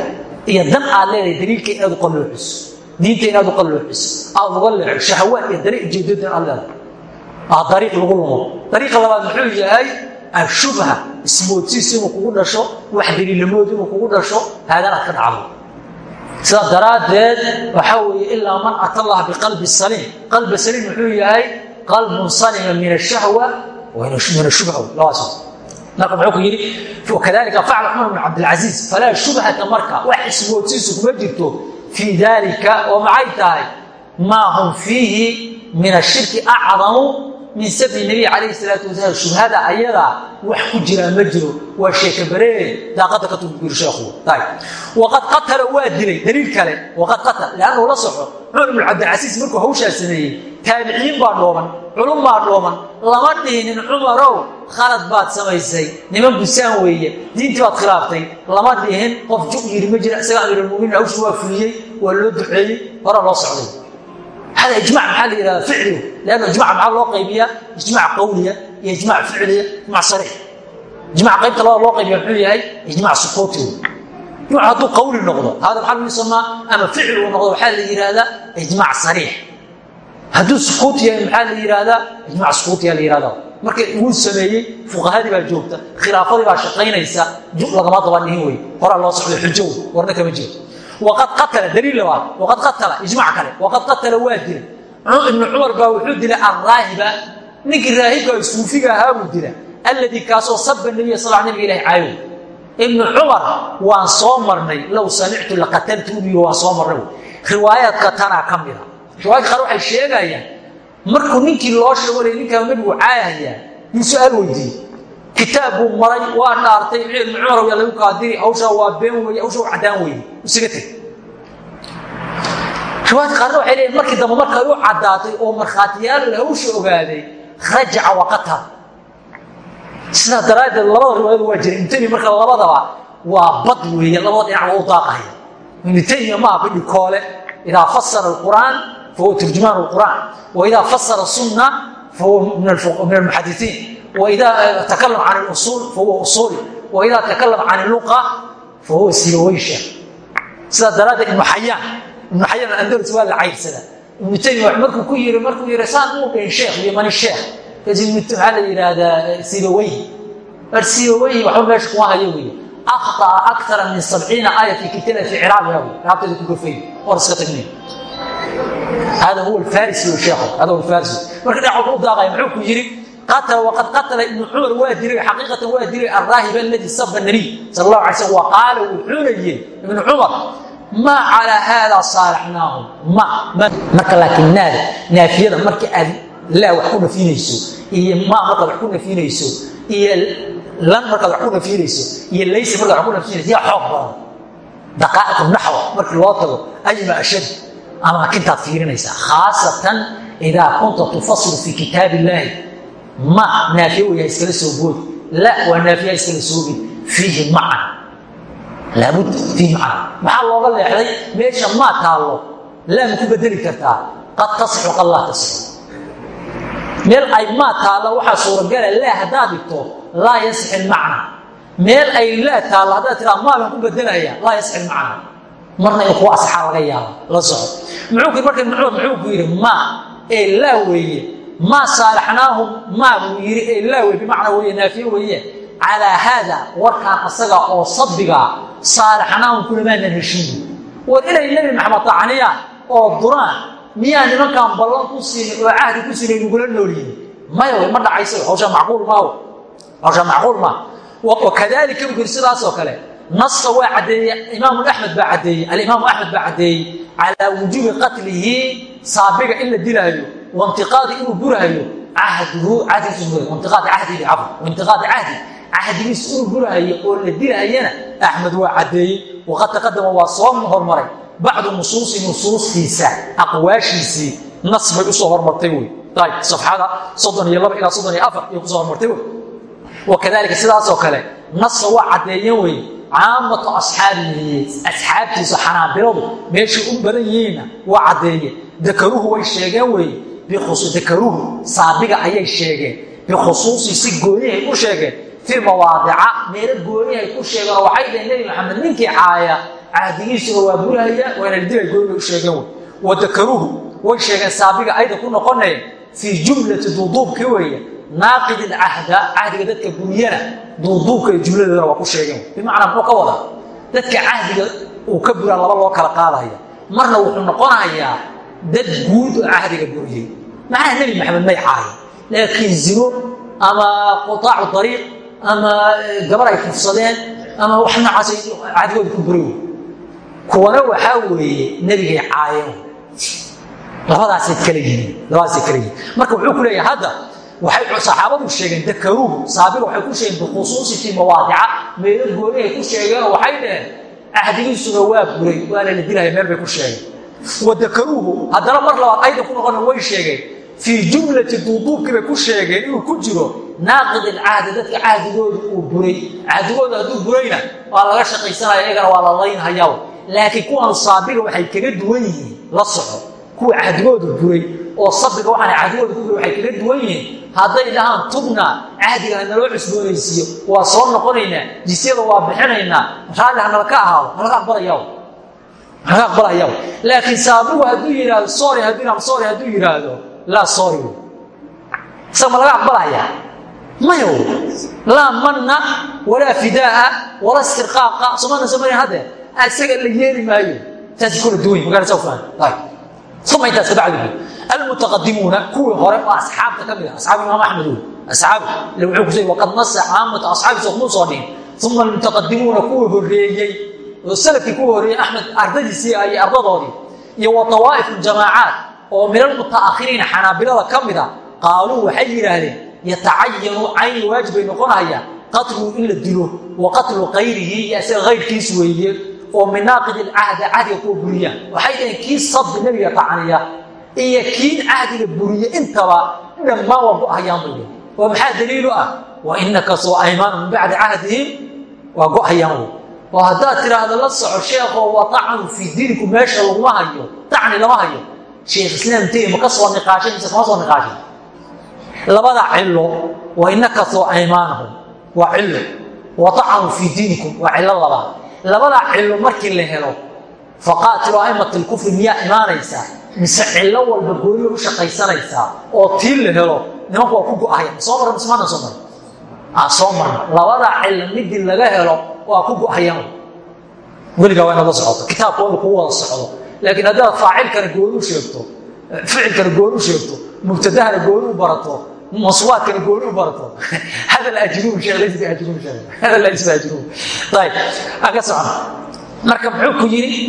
iyo dan aad leedahay daliilka inaad uqallooxiso diinta inaad uqallooxiso aad uga leexo shahawaad iyo dariiq jeedooda aad leedahay. Aa dariiq lagu lumo. Dariiqa labaad muxuu yahay? Ashubha ismoodsiis inuu kugu dhasho wax daliilamood inuu kugu dhasho haadan aad ka dhacdo. Sidaa daraaddeed waxaa weeye ilaa man ata allah biqalbi saliim. Qalbi saliim muxuu yahay? Qalbun salima min ashahwa cabdilcasiis falaa shubhata marka wax ismoodsiisu kuma jirto fii dalika oo maxay tahay maa hum fiihi min ashirki acdamu min sabi nabiy calayhi salaatu wasalaam shubhada ayadaa wax ku jiraa ma jiro. Waa sheeka baree daaqada ka tugu yiri sheekhu. Waqad qatala waa dilay daliil kale. Waqad qatal leannu la soco. Cumar ibnu cabdilcasiis markuu hawshaa sameeyey taabiciin baa dhooban culum baa dhooban lama dhihinin cumarow khalad baad samaysay niman busaan weeye diintii baad khilaaftay. Lama dhihin qof ju yiri ma jira isaga amiirulmuminiin hawshu waa fuliyey waa loo duceeyey horaa loo socday hada ijmac maxaa la yihahda ficligu leanna ijmac maxaa loo qaybiyaa ijmac qawliya iyo ijmac ficliya ijmac sariix ijmac qaybta labada loo qaybiya muxuu yahay ijmac sukuutigu ijmac hadduu qawli noqdo hada maxaa lagu samaa ama ficli uu noqdo waxaa la yihahdaa ijmac sariix hadduu sukuut yahay maxaa la yihahdaa ijmac sukuutiya la yihahda marka wuu sameeyey fuqahadii baa joogta khilaafadii baa shaqaynaysa lagama daba dhihin wey horaa loo socdo xujo warna kama jiro waqad qatala daliil labaad waqad qatala ijmac kale waqad qatala waa dilay ibnu cumar baa wuxuu dilay arraahiba ninkii raahibka suufiga ahaa buu dila alladii kaasoo saba nabiya sal nabiga ilahi caayo ibnu cumar waan soo marnay low samictu laqataltu u yiri waan soo marnay riwaayaadka tanaa ka mida riwaayadka qaar waxay sheegayaan markuu ninkii loo sheeganay ninkaa nabigu caayaya yuu su'aal weydiiyey kitaab buu maray waa dhaartay ibnu cumar yaa lagu kaadiri hawshaa waa been weeye hawshaa waa caddaan weyde isaga teg riwaayadka qaarna waxay leeyihiin markii dambe markay u caddaatay oo markhaatiyaal hawsha ogaaday rajaca waqatal sidaa daraaddeed labada riwaayadu waa jira ibnu taymiya marka labadaba waa bad weeye labada dhinac waa u daaqaya. Ibnu taymiya maaha bidhi koole idaa fasara alqur'aan fahuwa turjumaan alqur'aan wa idaa fasara sunna fahuwa min almuxadisiin waidaa takallam can usuul fahuwa usuuli waidaa takallam can luqa fahuwa sibawaysha sidaa daraaddeed ibnu xayaan ibnu xayaan alandarus waa la cayrsadaa ibnu taymiya markuu ku yiri markuu yiri saan uu dhihin sheekh yamani sheekh waxaa la yidhaahdaa sibaweyhi mar sibaweyhi waxba meesha kuma hayo wey akhطأ akara min sabciina aaya fi kitana fi ciraabiha laabteeda ku gafay war iska tagnay hada huwa alfarisi sheekh hada huwa alfarisi marka dhinac wuxuu u daaqaya muxuu ku yiri ad atala ibn cumar waa dilay xaqiiqatan waa dilay alraahib aladi saba nabiy sal la ala slm waqaala wuxuuna yiri ibn cumar maa calaa haadaa saalaxnaahum ma marka laakiin naada naafiyada marka aad laa wax ku nafinayso iyo maa markaad wax ku nafinayso iyo lan markaad wax ku nafinayso iyo laysa markaad wax ku nafinayso yaa xoog badan. Daqaa'iqu naxwa markii loo tago ajma ashad? Amaakintaad fiirinaysaa? Khaasatan idaa kunta tufasilu fii kitaabi illaahi ma naafiye weya iskala soo gooda la waa naafiya iskala soogi fiihi macan laabudda fiihi macan maxaa looga leexday? Meesha maa taallo. Laama ku bedeli kartaa. Qad tasixu qad laa tasixu meel ay maa taallo waxaa suuragala laa haddaad dhigto laa yasix ilmacna meel ay laa taallo haddaad tiraa maa baan ku bedelaya laa yasix ilmacna marna in kuwa asxaa laga yaaba la soco muxuu marka muxuu ku yidhi maa ee laa weeye maa saalaxnaahu maabuu yidhi ee laa wey bimacnaa weye naafiye weeye calaa haada warkaan asaga oo sabbigaa ah, saalaxnaahum kulamaanan heshiin. War inay nebi maxamed tacniyaan oo duraan miyaa nimankaan ballan ku siinin oo cahdi ku siinayn nugula noolyihin maya wey ma dhacaysa hawshaa macquul maawe hawshaa macquul maaha wakadalika buu yidhi sidaasoo kale naska waa caddeeyey imaamu axmed baa caddeeyey alimaamu axmed baa caddeeyey calaa wujuubi qatlihi saabiga in la dilaayo waintiqaadi inuu burahayo cahduhu cahdigiisintiqaadi cahdihi cafwa waintiqaadi cahdi cahdigiisu inuu burahayo oo la dilahayana axmed waa caddeeyey waqad taqadama waa soo hormaray bacdu nusuusi nusuustiisa aqwaashiisii nas bay u soo hormartay wey ayb safxada soddon iyo laba ilaa soddon iyo afar ayay ku soo hormartay wey wakadalika sidaasoo kale naska waa caddeeyeen wey caamatu asxaabihi asxaabtiisa xanaabiladu meeshay u badan yihiinna waa caddeeye dakaruhu way sheegeen weye dakaruhu saabiga ayay sheegeen bikhusuusi si goonihay u sheegeen fii mawaadica meelo goonihay ku sheegeen oo waxay dhaheen nebi maxamed ninkii caaya cahdigiisuna waa burahaya waana dila goonihay u sheegeen wey wa dakaruhu way sheegeen saabiga ayda ku noqonaya fii jumlati duuduubkii weeye naaqid ilcahda cahdiga dadka buriyana duuduubka iyo jumladeedana waa ku sheegeen bimacnaa muxuu ka wadaa dadka cahdiga uu ka buraa laba loo kala qaadaya marna wuxuu noqonayaa dad guud oo cahdiga buriyey macnaha nebi maxamed may caayo laakiin zino ama qutaacu dariiq ama gabar ay kufsadeen ama wax noocaas cahdigooda ku buray kuwana waxaa weeye nebigay caayeen labadaasay kala yihiin labadaasay kala yihiin. Marka wuxuu ku leeyahay hadda waxay saxaabadu sheegeen dakaruhu saabiga waxay ku sheegeen bikhusuusi fii mawaadica meelo goonihay ku sheegeenoo waxay dhaheen cahdigiisuna waa buray waana la dilaya meel bay ku sheegeen wa dakaruuhu haddana mar labaad ayda ku noqona way sheegeen. Fii jumlati duuduubkii bay ku sheegeen inuu ku jiro naaqid ilcahdi dadka cahdigooda uu buray. Cahdigooda hadduu burayna waa laga shaqaysanaya iyagana waa la laynhayaa laakiin kuwan saabiga waxay kaga duwan yihiin la soco. Kuwa cahdigooda buray oo sabiga waxaan cahdigooda ku buray waxay kaga duwan yihiin. Hadday dhahaan tubna cahdiga hanaloo cusboonaysiiyo waa soo noqonaynaa jisyada waa bixinaynaa raalli hanala ka ahaado halaga aqbalaya halaga aqbalaya laakiin saabigu hadduu yidhaahdo hadduu yidhahdo sorry hadduu yidhaahdo laa sorry. Wey isaga ma laga aqbalaya? Maya wey laa manna walaa fidaaa walaa istirqaaqa. Soomaalna soomaaliya hadde. Isaga la yeeli maayo. Taasi kula duwan magaalada saa faham uma intaas kabacdi almutaqadimuuna kuwii hore oo asxaabta ka mid ah. Asxaabu imaam axmed wey asxaabu ila wuxuu ku waqad nasa caamatu asxaabiisa kumuu soo dhihin uma almutaqadimuuna kuwii horreeyey oo salafkii kuwii horreeyey axmed ardadiisii iyo ardadoodii iyo wa tawaa'if jamaacaat oo min almutaakhiriina xanaabilada ka mid a qaaluu waxay yidhaahdeen yatacayanu cayni waajib bay noqonayaan qatluhu in la wa qatlu kayrihi iyo isaga weeye oo min naaqid ilcahda cahdiga kuwa buriyaan waxay dhaheen kii sabbi nebiga tacniya iyo kii cahdiga buriye intaba dhammaan waa go-hayaan bay oo maxaa daliilu ah? Wa inaka soo aymaanu min bacdi cahdihim waa go-hayaan oo haddaad tiraahdo la soco sheekoo wa tacnu fii diiniku meesha laguma hayo tacni lama hayo. Sheekh islaam tegi ma ka soo niqaashay mise kama soo niqaashay labada cilo wa inaka soo aymaanahum waa cilo wa tacnu fii diinikum waa cilo labaad labadaa cilo markii la helo faqaatilu a'imat alkufri miyaa imaanaysaa mise cillo walba gooniya u shaqaysanaysaa oo tii la helo nimanku waa ku go-ahaya. Soo marra marra aa soo waa ku go-hayaan weligaa waa inaad la socoto kitaabka wada kugu wada socdo. Laakiin haddaad faacilkana gooni u sheegto ficilkana gooni u sheegto mubtadahana gooni u barato maswaadkana gooni u barato hadal ajruum sheekh ajruum sheekh hadal laysa bi ajruum ayib. Aan ka socon marka muxuu ku yidhi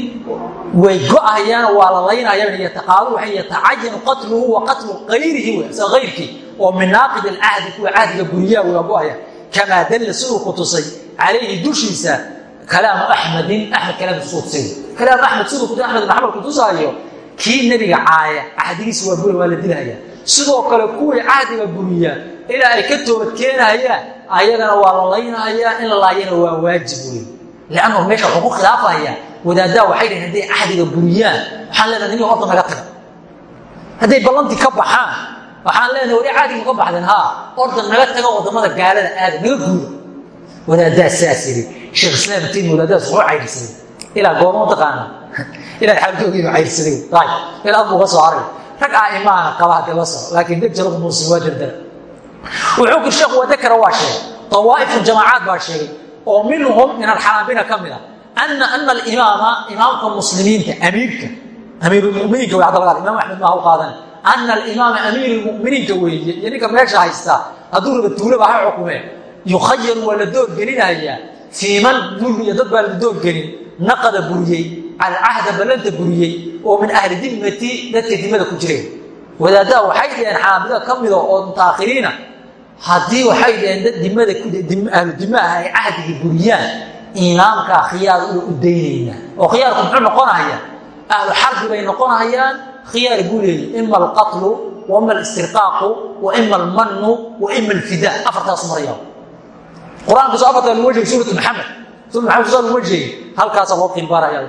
way go-ahayaan waa la laynayaan yataqaadu waxay yatacayanu qatluhu wa qatlu kayrihi isa kayrkii oo min naaqid alcahdi kuwa cahdiga guriyaha waa go'aya kamaa dalla siduu ku tusay calayhi dushiisa kalaamu axmedin axmed tusay kalaamu axmed siduu ku axmed ibn xamal ku tusaayo kii nebiga caaya cahdigiisa waa buri waa la dilahaya sidoo kale kuwii cahdiga buriya ilaa ay ka toobad keenayaan ayagana waa la laynayaa in la laayana waa waajib wey lannahu meesha wuxuu ku khilaafaya wadaaddaa waxay dhahen hadday cahdiga buriyaan waxaan leenahay ninga horta naga taga hadday ballantii ka baxaan waxaan leenahay wali cahdiga ka baxdeen haa orda naga taga wadaaddaa saas yidhi sheekh islaam tin wadaaddaas wuxuu caydhsaday ilaa goorma taqaana ilaa xaalkoogiiba caydhsaday ay ilaa buu ka soo haray rag aa'imaana qaba haddii la soco laakiin deg jaladu muusin waa dardara wuxuu kiri sheekhu wadakara waa sheegay. Awaa'ifu jamaacaad baa sheegay. Oo minhum min alxanaabila ka mid a ana ana alimaama imaamka muslimiinta amiirka. Amiirulmuminiinka way hadda laga imam axmed maaha u qaadan. Ana alimaama amiirulmuminiinka weeye. Iyo ninka meesha haysta hadduu raba tuulaba ha xukumee yukhayaru waa la doorgelinayaa fii man dulmiya dad baa la doorgelin naqada buriyey alcahda ballanta buriyey oo min ahli dimmati dadka dimada ku jireen wadaaddaha waxay dhaheen xaamida ka oo mutaakhiriina haddii waxay dhaheen dad dimada ahlu dima ah ay cahdiga buriyaan imaamkaa khiyaar u daynaynaa oo khiyaarku muxuu noqonaya ahlu xarbi bay noqonayaan khiyaar buu leeyi ima alqatlu wa ima alistirqaaqu wa ima almannu wa ima alfidaa afartaasu maraya qur'aanka soo afartaa lagu wajhiyay suuratu maxamed. Suurat maxamed soo lagu wajhiyay halkaasaa loo qimbaaraya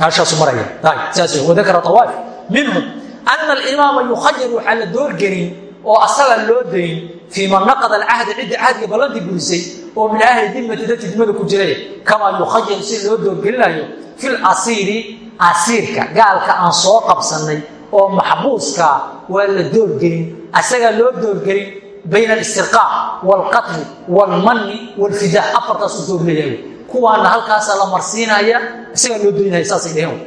halshaasu maraya. Saas wadakara tawaif minhum ana alimaama yukhayar waxaa la doorgelin oo asaga loo dayn fii man naqada alcahda cidda cahdiga ballantii burisay oo min ahli dimmati dadkii dimada ku jiray. Kamaa yukhayar si loo doorgelinayo fi lasiiri asiirka gaalka aan soo qabsannay oo maxbuuska waa la doorgelin. Asagaa loo doorgelin bayna alistirqaaq waalqatli waalmanni waalfidaa afartaasu doorleeyahay kuwaana halkaasaa la marsiinaya isagaa loo doynaya saasay dheheen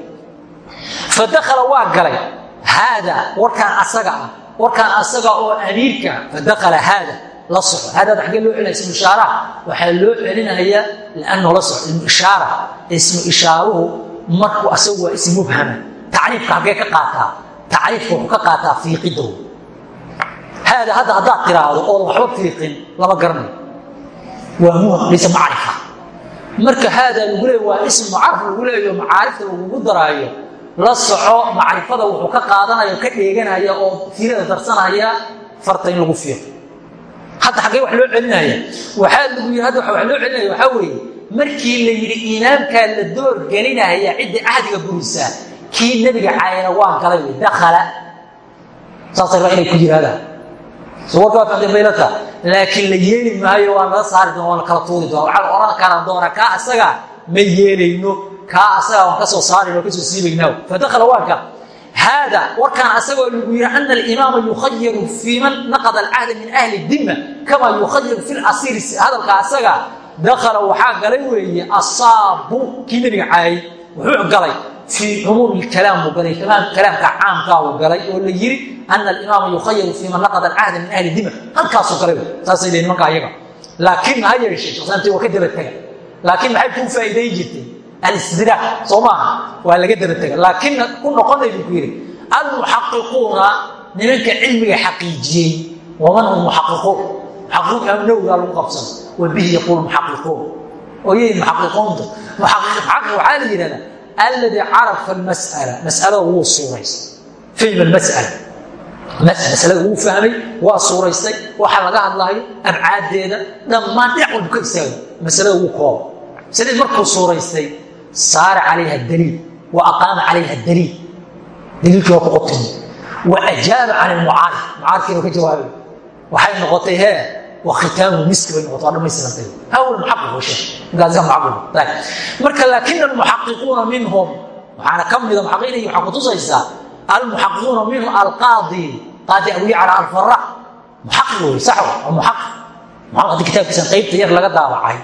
fa dakhala waa galay haada warkaan asaga ah warkaan asaga oo amiirka fa dakhala haada la soco haadaada xaggee loo celinaya ismu ishaaraha waxaa loo celinayaa liannahu la soco ismu ishaara ismu ishaaruhu markuu asagu waa ism mubhama tacriifka haggee ka qaataa tacriifka wuxuu ka qaataa fiiqidow haada hadda haddaad tiraahdo oodan waxba fiiqin lama garanayo waa muham laysa macrifa marka haada lagu leey waa ism mucaraf lagu leeyo macaarifta lagugu daraayo la soco macrifada wuxuu ka qaadanaya ka dheeganaya oo fiilada darsanaya farta in lagu fiiqo hadda xaggee wax loo celinaya waxaa lagu yii hadda wax loo celinaya waxaa weeye markii la yidhi imaamkaa la door gelinaya cidda cahdiga burisaa kii nebiga caayana waa galay dakhala saasay rabaa inay ku yidhahdaan warkaa faxdeen baylata laakiin la yeeli maayo waa laga saari doona waa la kala tuuri doona. Waxaa oran karaa doona kaa asaga ma yeelayno kaa asaga waan ka soo saarayno waan ka soo siibaynaa fadakhala waa gal haada warkaan asagoo lagu yihi ana alimaama yukhayaru fii man naqada alcahda min ahli dima kamaa yukhayaru fi lasiiri hadalka asaga dakhala waxaa galay weeye asaabu kii nebiga wuxuu galay fii cumuumi kalaam buu galay kalaamka caamkaa uu galay oo la yiri ana alimaama yukhayaru fii man naqada alcahda min ahli dima halkaasuu galay saasay leeyiin nimanka ayaga laakiin ha yeeshee shaqsaantii waa ka daba tega laakiin maxay kuu faa'iidayn jirtay alistidraak soo maaha? Waa laga daba tega laakiin ku noqonay buu ku yidhi almuxaqiquuna nimanka cilmiga xaqiijiyey waman hum muxaqiquun? Muxaqiquun imaam nawowigaa lagu qabsano wa bihi yaquulu muxaqiquun. Oyay muxaqiquunta muxaqiq waxaa la yidhahdaa alladii carafa almas'ala mas'alada wuu suuraystay fahma almas'ala masalada wuu fahmay waa suuraystay waxaa laga hadlayo abcaaddeeda dhammaan dhinac walbu ka istaago masalada wuu kooba masaladii markuu suuraystay saara calayha daliil wa aqaama calayha daliil daliilkii waa ku qotimi wa ajaaba can ilmucaarif mucaarifkiina ka jawaabay waxay noqotay hee wa khitaamu miski bay noqotay waa dhamaystirantay awal muxaqiq wa sheekh markaas muxaqiq marka laakina almuxaqiquuna minhum waxaana ka mida muxaqiqiin waxaa ku tusaysaa almuxaqiquuna minhum alqaadi qaadi abu yacla alfara muxaqiq wey sax waa muxaqiq muxaqiq haddii kitaabkiisan qaybta yar laga daabacay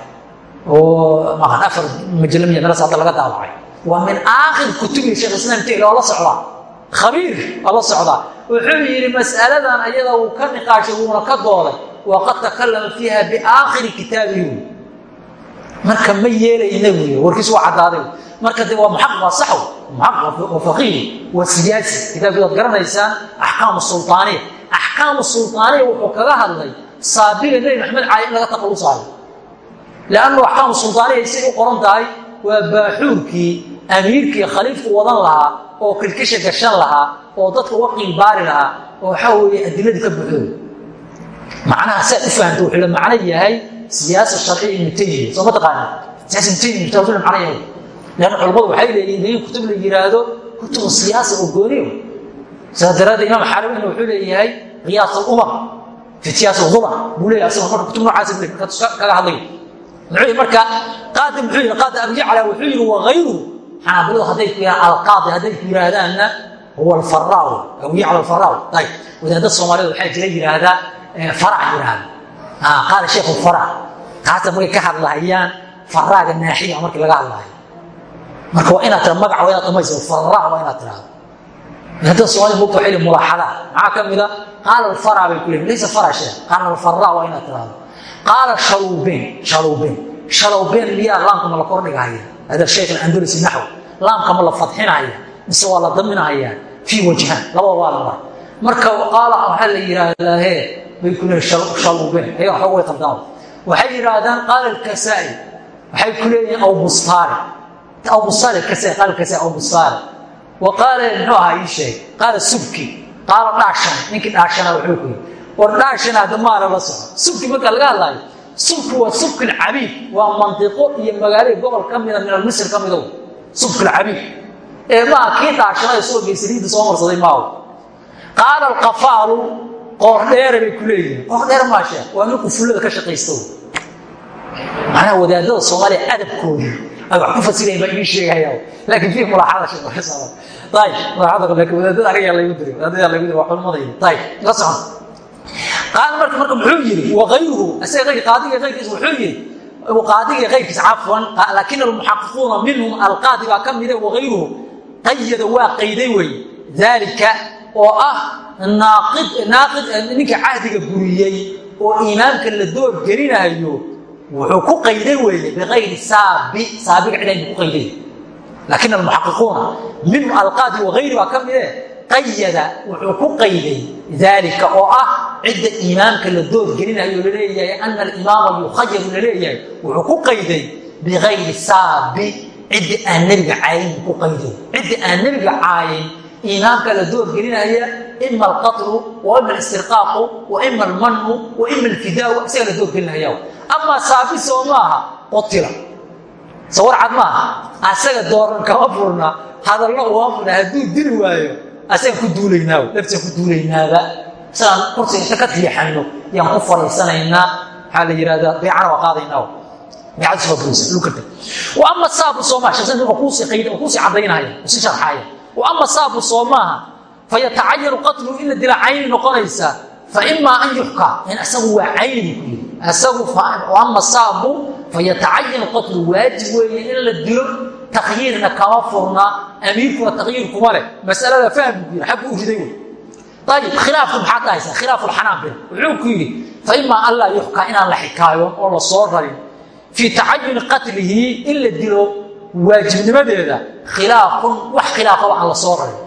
oo maqan afar majalamiya meelaas hadda laga daabacay waa min aakhir kutubi sheekh islaam tayl oo la socdaa khabiir oo la socdaa wuxuu yidhi mas'aladan ayada uu ka niqaashay wuuna ka dooday waqad takallama fiiha biaakhiri kitaabihi marka ma yeelayna wey warkiis waa caddaaday marka de waa muxaqiq waa sax muxaqiq waa faqiih waa siyaasi kitaabkii waad garanaysaan axkaamu sultaaniya axkaamu sultaaniya wuxuu kaga hadlay saabiga nebi maxamed caali in laga taqalusaayo lannu axkaamu sultaaniya say u qoran tahay waa baaxuurkii amiirkii khaliifku wadan lahaa oo kilkisha gashan lahaa oo dadka uga qiilbaari lahaa oo waxaa weeye adiladii ka buxooy macnaha saad u fahamta wuxuu macno yahay siyaasa sharciya ibnu taymiya soo ma taqaana siyaasa ibnu taymiya kitaabku la macno yahay? Leanna culamadu waxay leeyihiin in kutub la yiraahdo kutubu siyaasa oo gooniyo. Sidaa daraaddeed imaam xarameyna wuxuu leeyahay qiyaas alumar fi siyaasa dumar buu leeyahay asagoo marka kutub noocaas buu leeyahay marka kaga hadlayo muxuu yidhi marka qaadi muxuu yidhi qaadi abu yacla wuxuu yidhi wagayru xanaabiladu hadday ku yidhahaan alqaadi hadday ku yidhaahdaanna huwa alfaraaw abu yacla alfaraaw ayib wadaadda soomaalida waxaa jira yidhaahdaa farac yidhaahda qaala sheekhu fara taasa markay ka hadlahayaan faraaga naaxiya markii laga hadlahayo marka waa inaad tira magac waa inaad dhamaysa faraa waa inaad tiraado hadda soomaalida mugta waxay mulaaxadaa maxaa ka mida qaala alfaraa bay ku leeyihiin laysa fara sheekh qaala alfaraa waa inaad tiraado qaala shaluubeen shaluubeen shaluubeen miyaa laamkama la kordhigahaya hada sheekh alandalusi naxw laamkama la fadxinahaya mise waa la daminahaya fii wajhaan labada waa la mar marka qaala waxaa la yidhaahdaa he bay ku leeyihiin shaluubeen ayaga waxba way qaldaan waxay yidhaahdaan qaala alkasaa'i waxay ku leeyihiin aw bustaari aw bustaari kasaa'i qaala alkasaa'i aw bustaari wa qaala muxuu ahaa ii qaala subki. Qaala dhaashan. Ninkii dhaashana wuxuu ku war dhaashana hadda la soco subki marka laga hadlaayo subki waa subki alcabiid waa mantiqo iyo magaalada gobol ka min almisr ka midow subki alcabiid ee maa kii dhaashana soo geysaliidda soo marsaday maaho qaala alqafaalu qoordheere bay ku leeyihiin qoordheere maa sheekh waa ninku fullada ka shaqaysta macnaha wadaadada soomaaliya adabkoodii ay wax ku fasirayan baa ii sheegaya laakiin fii mulaaxada sheekh ayib mulaaxada laakiin wadaadada anaga yaa laygu diray wadaadada laygu diray waa culmadayda ayib la socon qaal marka marka muxuu yidhi wagayruhu isaga ayr qaadiga ayrkiisa wuxuu yidhi qaadiga kayrkiisa cafwan laakin almuxaqiquuna minhum alqaadi baa ka mida wagayruhu qayada waa qayday wey daalika oo ah ninka cahdiga buriyey oo iimaamka la door gelinayo wuxuu ku qayday weeye biayri saabi saabiga cidayn buu ku qayday. Laakin almuxaqiquuna minhum alqaadi wagayri baa ka mide qayada wuxuu ku qayday daalika oo ah cidda iimaamka la doorgelinayo la leeyahay ana alimaama yukhayaru la leeyahay wuxuu ku qayday bikayri saabi cidda aan nebiga caayin ku qayday. Cidda aan nebiga caayin iimaamka la doorgelinaya ima alqatlu wa ima alistirqaaqu wa ima almanu wa ima alfidaau isaga la doorgelinaya amaa saabi soo maaha qutila sawar cad maaha asaga dooran kama furna hadalna uma furna hadduu dili waayo asagaan ku duulaynaa laftiaan ku duulaynaaba isagaan kursiga inta ka tiixanno yaan ku fariisanaynaa maxaa la yihahdaa beecana waa qaadaynaa buraysa lukarta wa ama saabu soomaa shaqsan waa kuusii qayda waa kuusii caddaynaya kuusii sharxaaya ama saabu soomaaha fayatacayanu qatlu in la dila cayni noqonaysa fa imaa an yuxkaa in isagu waa cayni isagu ama saabu fayatacayanu qatlu waajib weeye in la dilo takyiirna kama furna amiirkuna takyiir kuma leh. Masalada fahmi ku yiri xaggu u riday wey. Ayib khilaafku maxaad dhahaysaa khilaafu lxanaabila wuxuu ku yidhi fa imaa an laa yuxkaa inaan la xikaayon oo la soo rarin. Fii tacayuni qatlihi in la dilo waajibnimadeeda khilaafun wax khilaafaba aan la soo rarin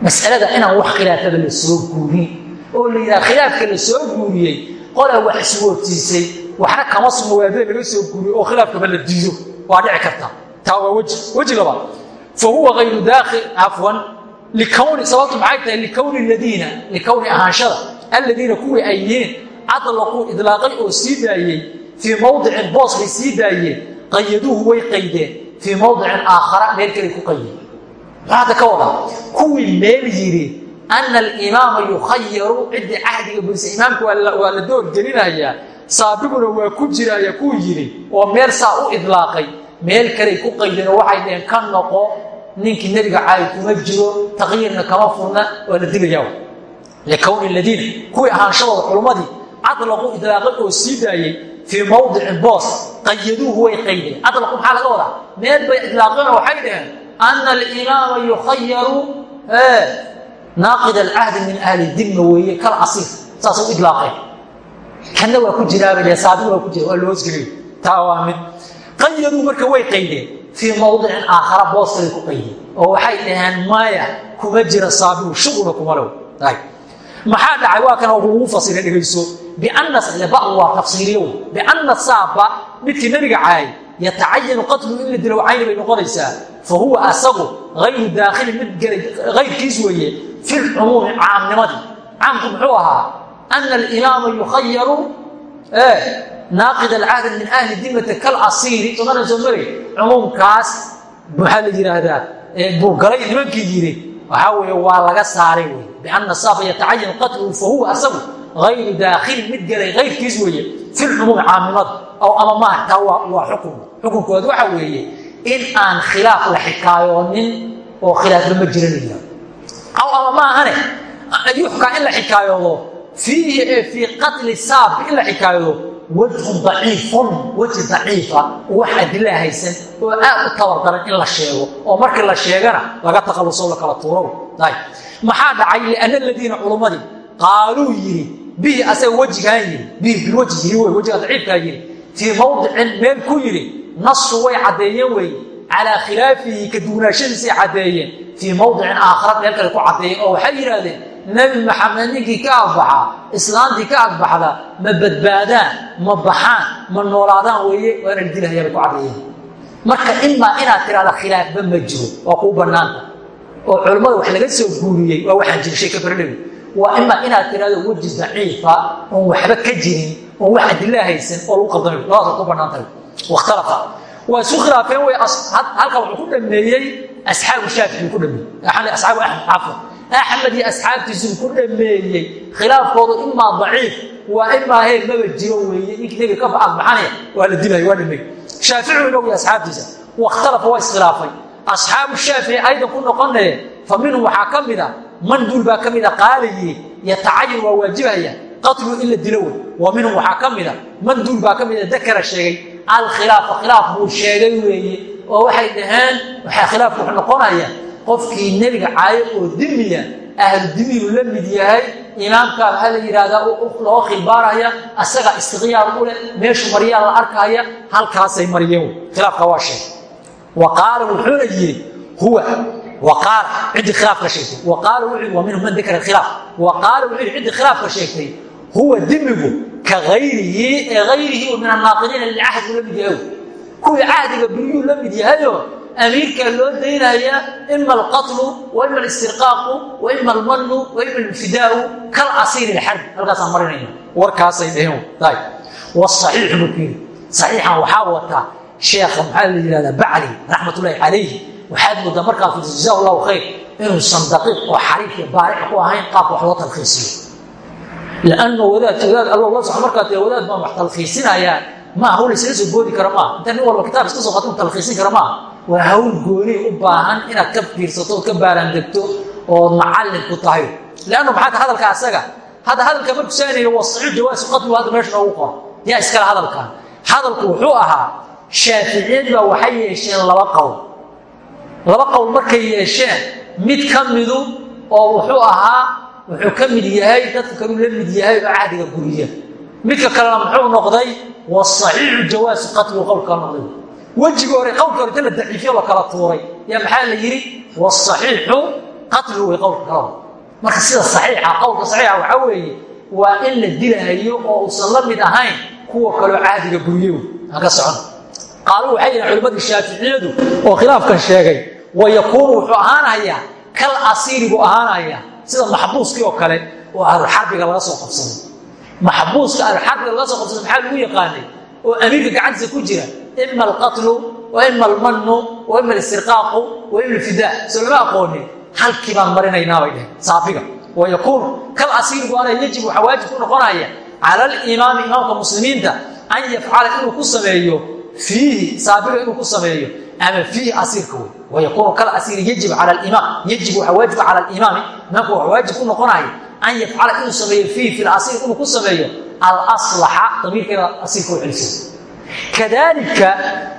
masalada inaan wax khilaafaba la soo guurin oo la yidhaha khilaafka la soo guuriyey qolaa wax iswoodsiisay waxna kama sugno waadada laga soo guuriyo oo khilaafkaba la diido waa dhici karta. Taa waa weji weji labaad. Fa huwa ayru daakil cafwan likowni sababtu maxay tahay likowni ladiina likowni ahaanshada alladiina kuwii ay yihiin cadlaquu idlaaqay oo sii daayey fii boos bay sii daayeen way qaydeen fii mawdicin aakhara meel kalay ku qaydeen muxuu hadda ka wadaa kuwii meel yidhi ana alimaama yukhayaru ciddii cahdiga bulisa imaamka waa la door gelinayaa. Saabiguna waa ku jiraaya kuu yidhi oo meel saa u idlaaqay. Meel kaley ku qaydeen oo waxay dhaheen ka noqo ninkii nebiga caayi kuma jiro takyiirna kama furna waa la dilayaa likowni ladiina kuwii ahaanshadooda culummadii cadlaqu idlaaqay oo sii daayey fii mawdicin boos qayaduuhu way qaydeen cadlaqu maxaa laga wadaa? Meel bay idlaaqeen waxay dhaheen ana alimaama yukhayaru naaqid alcahdi min ahli dimma weeye kal casiir saas u idlaaqeen kanna waa ku jiraaba saabiga waa ku jira waa loosgeliy taa waa mid. Qayaduu marka way qaydeen. Fii mawdicin aakhara boos kalay ku qaydeen. Oo waxay dhaheen maya kuma jira saabigu shuguna kuma low. Maxaa dhacay? Waa kan lagu fasira dhegayso biana ba waa tafsiiriyo saaba midkii nebiga caayay yatacayanu qatlu in la dilo cayni bay noqonaysaa. Fa huwa asagu ayru daakhilin mid gelay ayrkiis weeye fi lcumuumi caamnimadii. Caamku muxuu ahaa ana alimaama yukhayaru naaqid alcahdi min ahli dimata kalasiiri. Soomana soo mari cumuumkaas maxaa la yidhaahdaa buu galay nimankii yiri waxaa weeye waa laga saaray wey biana saaba yatacayan qatluhu fa huwa asagu ayru daakhilin mid gelay ayrkiis weeye fi lcumuumi caamnimada aw ama maaha taa waa xukun xukunkood waxa weeye in aan khilaaf la xikaayoonin oo khilaafba ma jiranaya aw ama maahane yuxkaa in la xikaayoodo fiihi ee fii qatli saabi in la xikaayado wejhun daciifun weji daciifa wax adila haysan oo aad u tabardaran in la sheego oo markii la sheegana laga takhalluso la kala tuuro maxaa dhacay liana bihi asaga wejigaan yii wey wejiga daciifkaa yidhi fii mawdicin meel ku yidhi nasu way caddeeyeen wey. Calaa khilaafihi ka duwanaashadiisay caddeeyeen. Fii mawdicin aakhara meel kale ku caddeeyeen oo waxay yidhaahdeen nebi maxamed ninkii ka agbaxa islaantii ka agbaxda ma badbaadaan ma baxaan ma noolaadaan weeye waana la dilahayaa bay ku caddeeyeen. Marka imaa inaad tidhahda khilaafba ma jiro waa kuu bannaanta. Oo culammada wax laga soo guuriyey waa waxaan jiri sheeka berdhawi waa imaa inaad tidhahdo weji daciifa oon waxba ka jirin oon wax adilaa haysan oo lagu qaldamay labadaas ku bannaan tahay wakhtalafa waa isu khilaafeen wey halka wuxuu ku dhameeyey asxaabu shaafici ku dhameeyey. Asxaabu axmed cafwan axmed iyo asxaabtiisuu ku dhameeyey khilaafkoodu imaa daciif waa imaa heer maba jiro weeye ninkii nebiga ka agbaxanaya waa la dilaya waa dhameey shaafici iyo asxaabtiisa. Wakhtalafa waa iskhilaafay asxaabu shaafici aydan ku noqonaye fa minhum waxaa ka mid a man duul baa ka mida qaalayi yatacayan waa waajibhaya qatlu in la dilo wey wa minhum waxaa ka mida man duul baa ka mida dakara sheegay alkhilaafa khilaaf buu sheegay weeye oo waxay dhaheen waxaa khilaafku wuxuu noqonaya qofkii nebiga caayo oo dimiya ahlu dimiyu la mid yahay imaamkaa maxaa la yidhahdaa loo khilbaaraya asaga istiqyaar u leh meeshu maryaa la arkaya halkaasay mariyeen. Khilaafka waa sheegay. Wa qaala wuxuuna yidhi huwa aaa cidii khilaafka sheegtay wa minhu man dakara khilaaf wa qaala wuxuu yidhi ciddii khilaafka sheegtay huwa dimigu ka ayrihi ayrihi min annaaqiliina lilcahdi la mid yahay kuwii cahdiga buriyuu la mid yahayo amiirkaa loo daynaya ima alqatlu wa ima alistirqaaqu wa ima almannu wa ima alibtidaau kal asiiri ilxarbi halkaasaan marinayna warkaasay dhaheen ay wasaxiixu markuu yidhi saxiixan waxaa wataa sheekha maxaa la yidhahdaa bacli raxmat ullaahi calayhi waxaad moodaa markaa fi jazaa allahu khayr inuusan daqiiq oo xariif iyo baaric ku ahayn qaabka wax loo talkhiisiyo lanno wadaad wadaad allo la soco markaa tee wadaad baan wax talkhiisinayaan maaha hawl isaga soo boodi kara maaha inta nin walba kitaab iska soo qato talkhiisin kara maaha waa hawl gooni u baahan inaad ka fiirsato ood ka baaraandegto ood macallin ku tahay lanno maxaa ka hadalka asaga hadda hadalka markuu saanayno waa saxiix jawaasu qatlu hadda meesha noogu qoro yaa iskale hadalkan hadalku wuxuu ahaa shaaficiyad baa waxay yeesheen laba qowl laba qowl markay yeesheen mid ka midu oo wuxuu ahaa wuxuu ka mid yahay dadka kaluu la mid yahay oo cahdiga guriya. Midka kalena muxuu noqday wasaxiixu jawaasu qatlu qowlka noqday. Wejiga hore qowlka hore la daciifiyo la kala tuuray. Yaa maxaa la yidhi? Wasaxiixu qatlu way qowlka kala marka sida saxiixa qowlka saxiixa waxaa weeye waa in la dilahayo oo uusan la mid ahayn kuwa kaloo cahdiga guriyo haka socon. Qaalu waxay yihiin culimmadii shaaficiyadu oo khilaafkan sheegay wayakuunu wuxuu ahaanayaa kal asiiri buu ahaanayaa sida maxbuuskii oo kale oo ahluxarbiga laga soo qabsaday maxbuuska ahluxarbiga laga soo qabsaday maxaa lagu yaqaanay oo amiirka gacantiisa ku jira ima alqatlu wa ima almannu wa ima alistirqaaqu wa ima alfidaa soo lama aqoonin halkii baan marinaynaa bay dheheen saafiga wayakuunu kal asiiri buu ahaanaya yajib waxaa waajib ku noqonaya cala alimaami imaamka muslimiinta an yafcala inuu ku sameeyo fiihi saabiga inuu ku sameeyo ama fiihi asiirka wey wayakuunu kal asiiri yajib cala alimaam yajib waxaa waajiba cala alimaami imaamka waxaa waajib ku noqonaya an yafcala inuu sameeyo fiihi fi lasiir inuu ku sameeyo alaslaxa damiirkeeda asiirka u celisay kadalika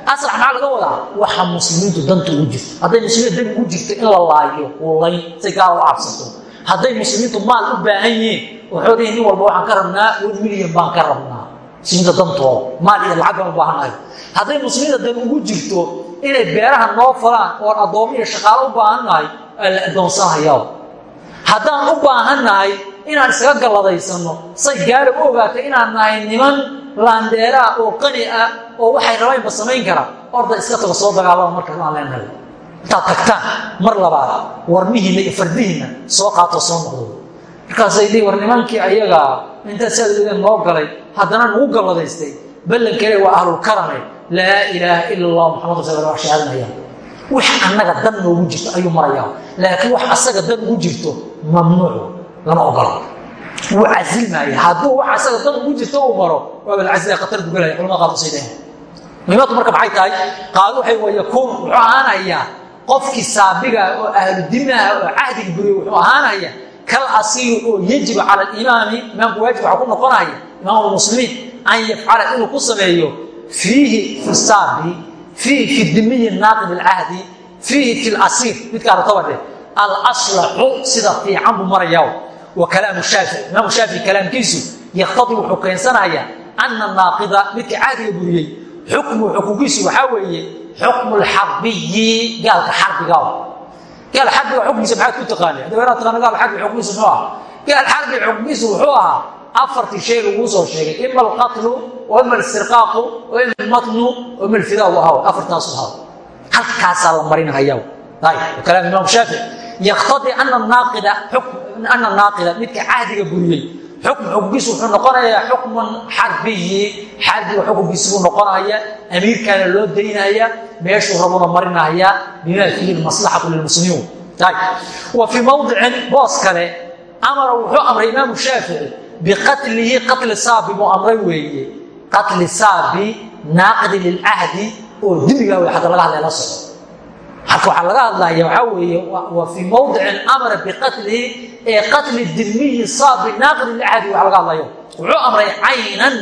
aslax maxaa laga wadaa waxa muslimiintu danta ugu jirto hadday muslimiinta dan ugu jirto in la laayo ulayn say gaala u cabsato hadday muslimiintu maal u baahan yihiin wuxuu dhihi nin walba waxaan ka rabnaa milyan baan ka rabnaa muslimiinta dantooda maal iyo lacag baan u baahannahay hadday muslimiinta dan ugu jirto inay beeraha noo falaan oon addoommo iyo shaqaalo u baahannahay aa la addoonsanayaa haddaan u baahannahay inaan iskaga galladaysanno say gaala u ogaatay inaan nahay niman laandeeraa oo qani ah oo waxay rabaynba samayn karaa orda iska tago soo dagaalama markaas aan leenahay. Intaad tagtaan mar labaad warmihiinna iyo fardihiinna soo qaato soo noqdo. Markaasay dii war nimankii ayaga intaa oodeen noo galay haddana nagu galladaystay ballankale waa ahlulkarame laa ilaaha ila allah muxamad rasul waa shahaadanayaan wax annaga dan noogu jirto ayuu marayaa. Laakiin wax asaga dan ugu jirto mamnuuc lama ogolo. Wuu casilmaya hadduu wax asaga dan ugu jirto uu maro waaba la casilaya khatar dugalaya culamada qaar dheheen muhiimadu marka maxay tahay? Qaado waxay wa yakuun wuxuu ahaanayaa. Qofkii saabiga oo ahlu dimaha oo cahdiga buriyo wuxuu ahaanayaa. Kal asiiri oo yajibu cala alimaami imaamku waajib waxaa ku noqonaya imaam lmuslimiin an yafcala inuu ku sameeyo fiihi fi saabi fiihi fi dimiyi naaqid alcahdi fiihi fi lasiir midkaana tabadhe alaslaxu sida fiican buu marayaa wa kalaamu shaafici imaamu shaafici kalaamkiisu yaktadii wuxuu keensanayaa ana naaqida midka cahdiga buriyey xukmu xukunkiisu waxaa weeye xukmu lxarbiyi gaalka xarbiga gaal xarbiga xukmiisa maxaad ku taqaani hadda waynaad taqaana gaal xarbi xukmiisu muxuu ahaa gaal xarbi xukmiisu wuxuu ahaa afartii shay laguu soo sheegay ima alqatlu wa ima alstirqaaqu wa ima almatnu wa ima alfidaa ahaw afartaasu ahaw halkaasaa la marinhayaa ayib kalaam imaam shaafici yaktadii ana naaqida ana naaqida midka cahdiga buriyey xukm xukunkiisu wuxuu noqonayaa xukmun xarbiyi xarbiga xukunkiisa buu noqonaya amiirkaana loo daynaya meeshuu rabuna marinaya bima fiihi maslaxatu lilmuslimiin wa fii mawdicin boos kale amara wuxuu amray imaamu shaafici biqatlihi qatli saabi buu amray weeye qatli saabi naaqidi lilcahdi oo dimiga wey agga laga hadlaya la socdo. Halka waxaa laga hadlaya waxaa weeye wa fii mawdicin amara biqatlihi ee qatli dimiyi saabi naaqidi lilcahdi waxa laga hadlayo wuxuu amray caynan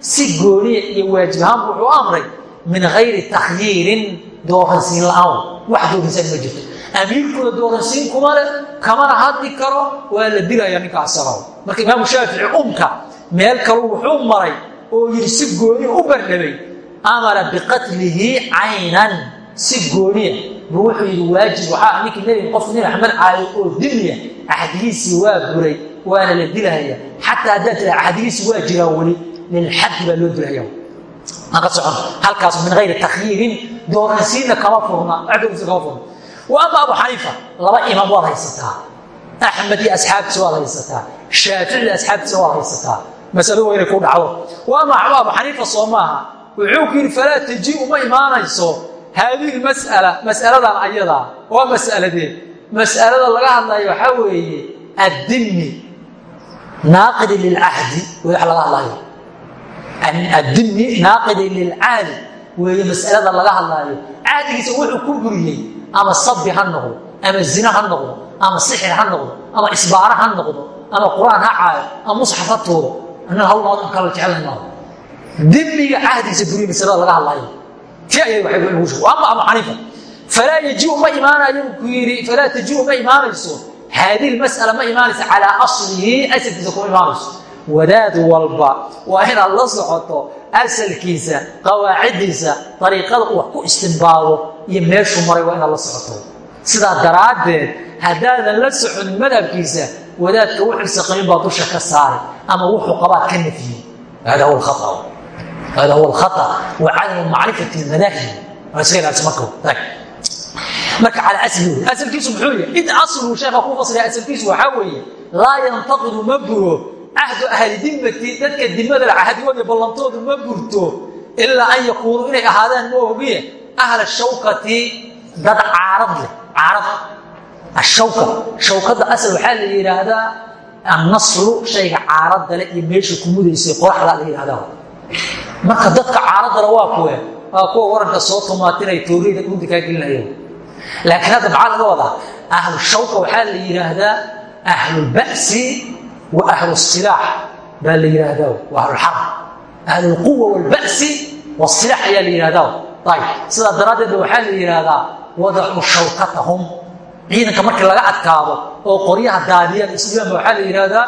si gooniya iyo waajib ahaanbu wuxuu amray min gayri takhyiirin dooransiin la'aan. Wax dooransiin ma jirto. Amiirkooda dooransiin kuma leh kamana hadli karo waa la dilaya ninka asaga marka imaamu shaafici umka meel kalu wuxuu maray oo yidhi si gooniya u bardhabay amara biqatlihi caynan si gooniya bu wuxuu yidhi waajib waxaa ninkii nebiga qofka nebi axmed caayo oo dimiya axdigiisii waa buray waana la dilahaya xataa haddaad tira waa jiraa weli lilxaddi baa loo dilaya ka socon halkaas min ayri takhyiirin dooransiinna kama furna dooransiin kama furna. Wa ama abu xaniifa laba imaam waad haysataa. Axmed iyo asxaabtiisa waad haysataa. Shaafici iyo asxaabtiisa waad haysataa masaladu waa inay ku dhacdo. Wa ama abu xaniifa soo maaha wuxuu ku yidhi falaa taji uma imaanayso. Haadihi mas'ala mas'aladan ayadaa waa mas'aladee mas'alada laga hadlayo waxaa weeye addimi naaqidi lilcahdi wax laga hadlayo. Addimi naaqidi lilcaali weeye mas'alada laga hadlaayo caadigiisa wuxuu ku buriyey ama sabi ha noqdo ama zina ha noqdo ama sixir ha noqdo ama isbaara ha noqdo ama qur'aan ha caayo ama musxaf ha tuuro annaga hawlnoodan kala masalada laga hadlaayo ti ayay waxay ugu sheeg ama abu xaniifa falaa yajiu ma imaanayo ku yidhi falaa tajiu ma imaanayso haadihi lmas'ala ma imaanayso calaa aslihi asalkiisa kuma imaanayso wadaad walba waa inaad la socoto asalkiisa qawaaciddiisa dariiqada uu wax ku istimbaado iyo maray waa inaad la socoto sidaa daraaddeed haddaadan la soconin madhabkiisa wadaadka wuxuu saqayn baa dusha ka saaray ama wuxuu qabaad ka nafiyey hada huwa alkhata. Hada huwa alkhata. Wa cadamu macrifati lmadaahib waa iska ilaaliso marka marka calaa aslihi asalkiisu muxuu yahay id asluhu sheekha ku fasiraya asalkiisu waxaa weeye laa yantaqidu ma buro. Cahdu ahli dimmati dadka dimada cahdigooda ballantoodu ma burto ilaa an yakuunuu inay ahaadaan ma ogiye. Ahla shawkati dad caarad leh. Caarad. Ashawka shawkadda asal waxaa la yidhaahdaa annaslu shayga caaradda leh iyo meesha ku mudaysay qoraxdaa la yidhahdaa marka dadka caaraddale waa kuwe waa kuwa waranka soo tumaatinay tooriyada dhunta kaa gelinayeen laakiin hadda maxaa laga wadaa ahlu shawka waxaa la yidhaahdaa ahlulba'si wa ahlu silaax baa la yidhaahdaa waa ahlulxarb ahlulquwa walba'si wasilaax ayaa la yidhahdaa ayib sidaa daraaddeedba waxaa la yidhaahdaa wadacu shawkatahum ciidanka markii laga adkaado oo qoryaha daadiyaan islaamba waxaa la yidhaahdaa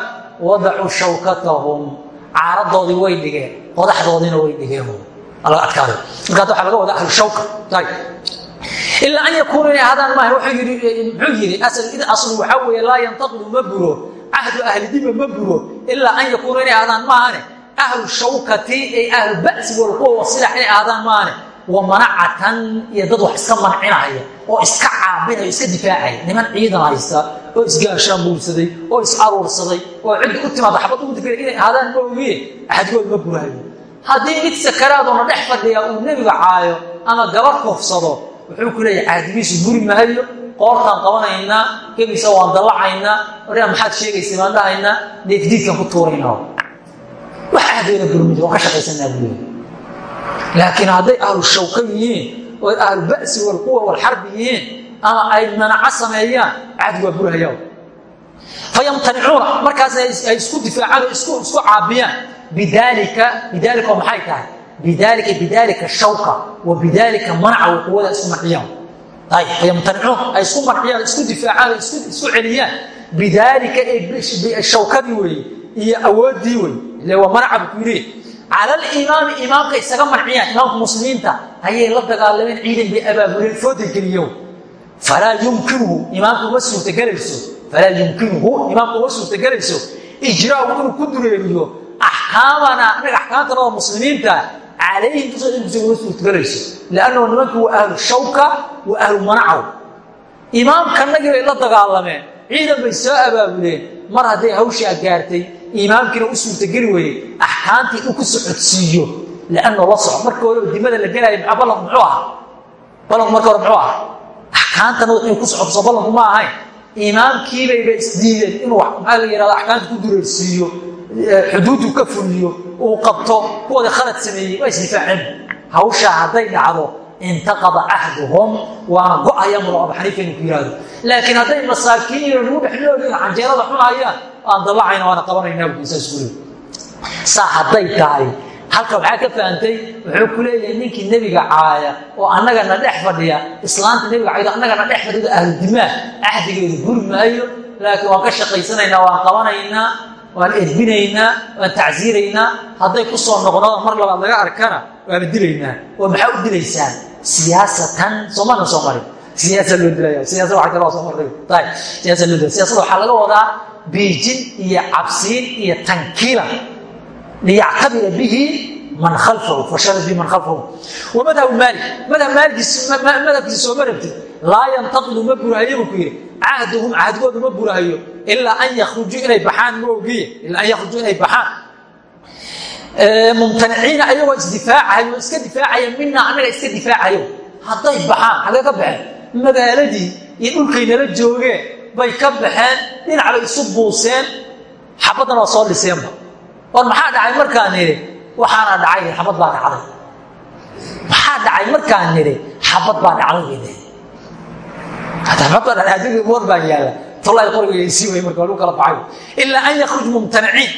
wadacu shawkatahum. Caaradoodii way dhigeen qodaxdoodiina way dhigeen. Laga adkaado. Marka hadda waxaa laga wadaa ahlu shawka. Ayib ilaa an yakuuna inay ahaadaan maaha wuxuu yidhi asal id aslu waxaa weeye laa yantaqidu ma buro cahdu ahli dima ma buro ilaa an yakuuna inay ahaadaan maahane ahlu shawkati ay ahlu ba'si walquwa wasilax inay ahaadaan maahane wa manacatan iyo dad wax iska mancinaya oo iska caabinaya iska difaacaya niman ciidan haysta oo isgaashaan buursaday oo is aruursaday oo cidda u timaada xabad ugu digay inay ahaadaan ma ogiye axadgood ma burahayo haddii mid sakaraadona dhex fadhiya uu nebiga caayo ama gabar koofsado wuxuu ku leeyahay caadigiisu guri mahayo qoortaan qabanaynaa gebisa waan dallacaynaa oraa maxaad sheegaysa baan dhahaynaa neefdiidkan ku tuuraynaa wax ahdeena burmid waan ka shaqaysanaa buu laakiin hadday ahlu shawka yihiin oo ahlu ba'si walquwa walxarbi yihiin ama ay manaco sameeyaan cahdi waa burhayaa fayamtanicuuna markaas ay isku difaacaan oo isku caabiyaan. Bidaalika bidaalika oo maxay tahay? Bidaalika bidaalika shawka wa bidaalika manaca way quwada isku marciyaan fayamtanicuun ay isku marciyaan isku difaacaan oo isku celiyaan. Bidaalika shawkadii weeye iyo awooddii wey ile waa manaca buu ku yidhi cala alimaami imaamka isaga marciyaan imaamka muslimiinta ayay la dagaalameen ciidan bay abaabuleen fooday geliyo falaa yumkinuhu imaamka uma suurtagelayso falaa yumkinuhu imaamka uma suurtagelayso ijraau inuu ku dureeriyo axkaamana anaga axkaamtanada muslimiinta calayhim dusooda uma suurtagelayso liannahu nimanku waa ahlu shawka wa ahlu manacaw imaamkanagii bay la dagaalameen ciidan bay soo abaabuleen mar hadday hawshaa gaartay imaamkiina u suurtageli weyey axkaamtii inuu ku socodsiiyo liannao la soco marka horeba dimada la gelaayo maa ballanku muxuu ahaa? Ballanku marka hore muxuu ahaa? Axkaamtanadu inay ku socodso ballanku ma ahayn imaamkiibayba isdiideen inuu maxaa la yihahda axkaamta ku dureersiiyo xuduuddu ka fuliyo uu qabto kuwooda khalad sameeyey waa isdifaaceen hawshaa hadday dhacdo intaqada cahduhum waana go'aya mulo abu xaniifa inuu ku yihahdo laakiin hadday masaakiin nagu dhexnoolin canjeerada xunayaan aan dallacayna waana qabanayna saa hadday tahay halka waxaa ka fahantay wuxuu ku leeyahay ninkii nebiga caaya oo annagana dhex fadhiya. Islaanta nebiga caydo annagana dhex fadhido ahludimaa cahdigeedu guri maayo laakiin waan ka shaqaysanaynaa waan qabanaynaa waan edbinaynaa waan tacsiiraynaa. Hadday ku soo noqnada mar labaad laga arkana waana dilaynaa. Oo maxaa u dilaysaan? Siyaasatan soomana soo marin. Siyaasa loo dilaya siyaasa waa kale soo marray ayib siyaasa loo dilaya siyaasada waxaa laga wadaa biijin iyo cabsiin iyo tankiilan liyactabira bihi man khalfahu fashara bihi man khalfahu wa madhab maalik. Madhab maalikkiisa madhabkiisa sooma rabtid? Laa yantaqidu ma burahayo ku yidhi. Cahduhum cahdigoodu ma burahayo ilaa an yakhrujuu inay baxaan ma ogiye ilaa an yakhrujuu inay baxaan. Mumtaniciina ayagoo isdifaacayo iska difaacaya mina annaga iska difaacayo hadday baxaan xagee ka baxeen. Magaaladii iyo dhulkay nala joogeen bay ka baxeen dhinac bay isu buuseen xabaddan waa soo dhiseenba war maxaa dhacay markaan nidhi? Waxaana dhacay xabad baa dhacday. Maxaa dhacay markaan nidhi? Xabad baa dhacday bay war baan yaalla tolay qorigaysii way marka lagu kala baxay. Ilaa an yakhruj mumtaniciin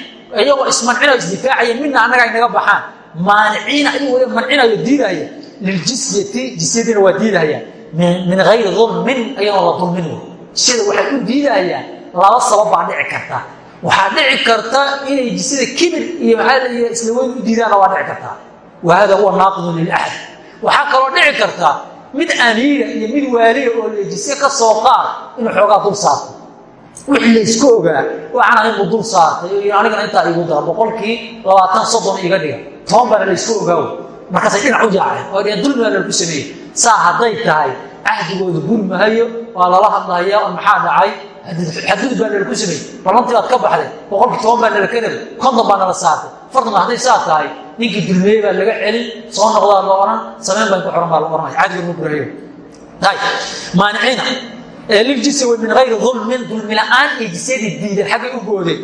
iyagoo ismancinao isdifaacaya mina annaga ay naga baxaan. Maaniciina wada mancinayo diidaya liljisyati jisyadiina waa diidahaya. Min hayri dulmin ayagoo la dulmin jisyada waxay u diidahayaan laba sabab baa dhici karta. Waxaa dhici karta inay jisyada kibir iyo maxaa isla weyn u diidaanna waa dhici kartaa wa huwa naaqidun lilaxad waxaa kaloo dhici karta mid amiira iyo mid waaliya oo lejisye ka soo qaad inuu xoogaa dul saarto. Wixii laysku ogaa waxaan ahayn buu dul saartay iyo anigana intaa iigu dara boqolkii labaatan soddon iga dhiga. Toban baana laysku ogaawo markaasay dhinac u jaaceen oo dulmigaa lagu sameeyey. Saa hadday tahay cahdigooda gurmahayo waa lala hadlaya oo maxaa dhacay? Xadgudub baa nalaku sameeyey. Ballantii baad ka baxday boqolkii toban baa nala ka rabay konton baa nala saartay. Fartanka hadday saa tahay ninkii dulmeeye baa laga celin soo noqdaa la ohan samayn baan ku xiran baa la ohanaya cahdiga ma gurahayo maaniciina liljisi way min hayri dulmin dulmi la'aan iyo jisyadii diidan xaggay u goodeen.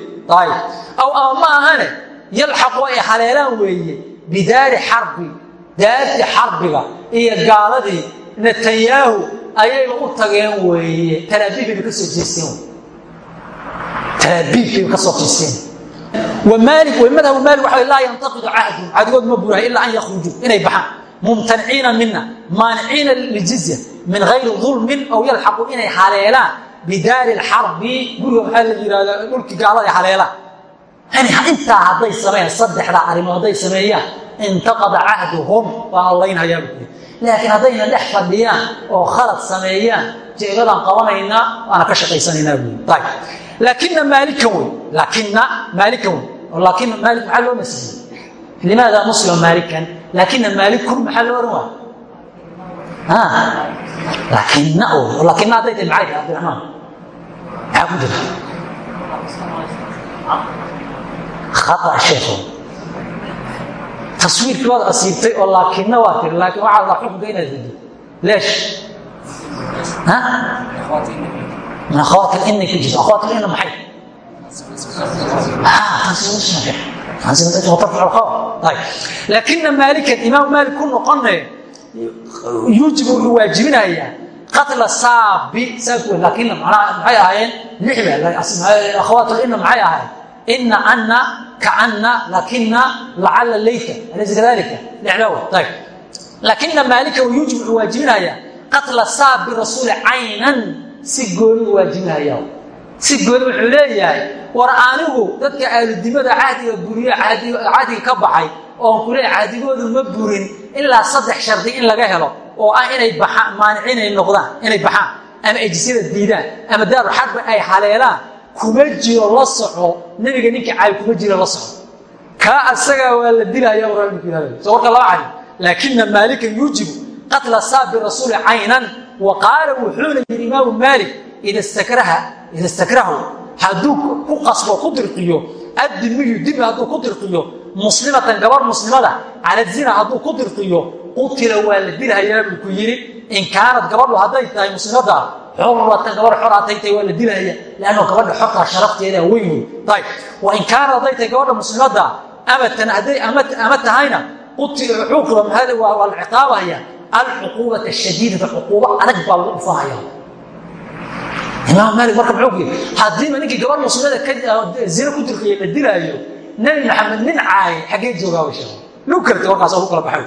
Aw ama ma ahane yalxaqu ay haleelaan weeye bidaari xarbi daartii xarbiga iyo gaaladii netanyahu ayayba u tageen weeye. Talaabiib bayba ka soo jeesteen. Talaabiib bayba ka soo jeesteen. Wmaali madhabu maali waxa laa yantaqidu cahdun cahdigood ma burahay ilaa an yakhrujuu inay baxaan. Mumtaniciina mina maaniciina lijizya min hayri dulmin aw yalxaqu inay haleelaan. Bidaari lxarbi guriga maxaa la yihahda dhulkii gaalada haleelaan. Intaa hadday sameeyaan saddexdaa arrimood hadday sameeyaan intaqada cahduhum waa allaynhayaa bu laakiin haddayna dhex fadhiyaan oo khalad sameeyaan jeegadaan qabanaynaa waana ka shaqaysanaynaa buui ayb laakina maalikan wey laakina maalikan wey laakina maali maxaa loo masixiyey limaada muslima maalikan laakina maalikun maxaa loo ohan waay laakina laakina hadday tahay maxay tahay abdiraxmaan maxaa ku jira? Khata sheekho taswiirkii waad asiibtay oo laakina waa tiri laakiin waxaa la xukunka inaad rido leesh. Min akhawaati inay ku jirto akhawaati ina maxay? Laakina maalikan imaam maalik ku noqone yuujib wuxuu waajibinayaa qatla saabi saabku laakiinna macnaha maxay ahaayeen lix ba akhawaatul maxay ahayd ina ana kaana lakina lacala layta alaysa kadalika w ayb laakina maalika yuujib wuxuu waajibinayaa qatla saabi rasuuli caynan si gooni waajibinaya si gooni wuxuu leeyahay war anigu dadka aaludimada cahdiga buriye cahdiga ka baxay oon kule cahdigoodu ma burin ilaa saddex shardi in laga helo oo ah inay baaan maanicin ay noqdaan inay baxaan ama ay jisyada diidaan ama daaru xarbi ay haleelaan kuma jiro la soco nebiga ninka caay kuma jiro la soco. Kaa asagaa waa la dilaya so warka laba cadi laakina maalikan yuujibu qatla saabi rasuuli caynan wa qaala wuxuuna yidhi imaamu maalik ida stakrahu hadduu ku qasbo ku dirqiyo addimiyu dimi hadduu ku dirqiyo muslimatan gabar muslimada cala zina hadduu ku dirqiyo qutila waa la dilhayaa ku yidhi in kaanad gabadhu hadday tahay muslimada xuratan gabar xor hadday tahay waa la dilhaya lanno gabadha xortaa sharafteeda weyn wey ayb wa in kaanad hadday tahay gabadha muslimada amatan hadday ama tahayna xukuba waa la ciqaabaya alcuquubata shadiidata cuquubo adag baa lagu dhufanaya imaam maali marka muxuu ku yidhi haddiiba ninkii gabar muslimada zina ku dirqiya la dilaayo nebi maxamed nin caay xaggee joogaa way sheegay lu kartay warkaas ku kala baxay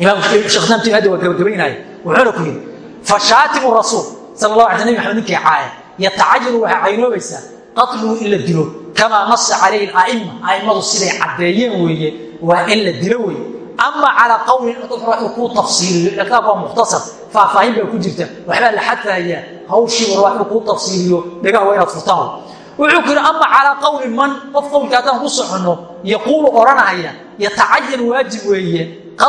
imaam sheekh islaamtiin hadda waa gabagabaynaya wuxuuna ku yidhi fashaatimu rasuul sala allah alay nabi maxamed ninkii caaya yatacajalu waxay caynoobaysaa. Qatluhu in la dilo. Kamaa nasa calayhi aa'ima a'immadu siday caddeeyeen weeye. Waa in la dilo weeye. Ama calaa qowlin inuu kuu tafsiiliyo ciqaab waa mukhtasar. Faahfaahin baa ku jirta. Waxbaa la xadfahayaa hawshii war waa inuu kuu tafsiiliyo. Dhagaha waa inaad furtaan wuxuu ku yidhi ama calaa qowli man? Qof qowlka haddaan ku soconno yaquulu odhanahaya yatacayan waajib weeye. La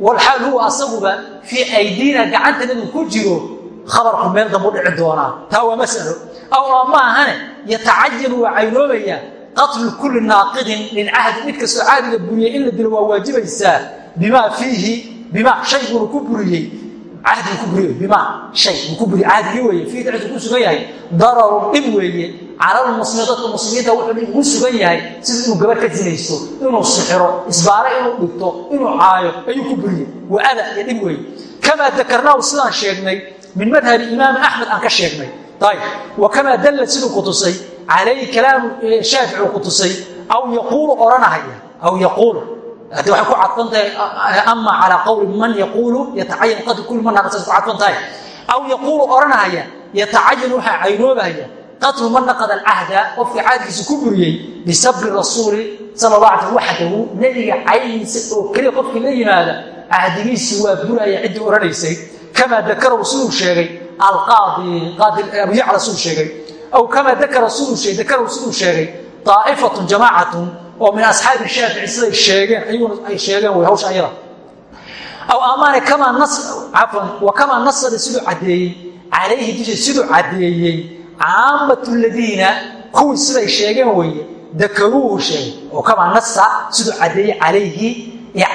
walxaal huwa asaguba fii aydiina gacantanadu ku jiro khabarku meel dambu dhici doonaa. Taa waa masalo. Aw ma ahane yatacayanu waa caynoobayaa qatlu kulli naaqidin lilcahdi mid kastoo caadiga buriyey in la dilo waa waajibaysaa bimaa fiihi bimaa shay buunu ku buriyey cahdigu ku buriy bimaa shay buu ku buriye cahdigii weeye fiihi dhexdu ku sugan yahay. Dararun dhib weeye. Calalmuslimiin dadka muslimiinta wuxuu dhib ugu sugan yahay sida inuu gabar ka sinaysto inuu sixiro isbaare inuu dhigto inuu caayo ayuu ku buriyey. Waa ada iyo dhib weeye. Kamaa dakarnaahu sidaan sheegnay min madhabi imaami axmed aan ka sheegnay. Ayb wa kamaa dalla siduu ku tusay calayhi kalaamu shaafici uu ku tusay aw yaquulu odhanahaya aw yaquulu haddi waxay ku cadfan tahay ama calaa qowli man yaquulu yatacayan qatl kulli man naqasas ku cadfan tahay aw yaquulu odhanahaya yatacayan waxaa caynoobahaya qatlu man naqada alcahda qofkii caadkiisa ku buriyey bisabri rasuuli sala allah alay sl waxdahu nebiga cayniisa oo keliya qofkii la yimaada cahdigiisii waa buraya ciddii odhanaysay kamaa dakarahu siduu sheegay alqaadi qaadi abu yacla siduu sheegay. Aw kamaa dakara siduu dakarahu siduu sheegay daa'ifatun jamaacatun oo min asxaabi shaafici siday sheegeen ay sheegeen way hawsha ayada aw amaane cafwan wa kamaa nasada siduu caddeeyey calayhi dusha siduu caddeeyey caamatu ladiina kuwii siday sheegeen weeye dakaruuhu sheegay oo kamaa nasa siduu caddeeyey calayhi iyo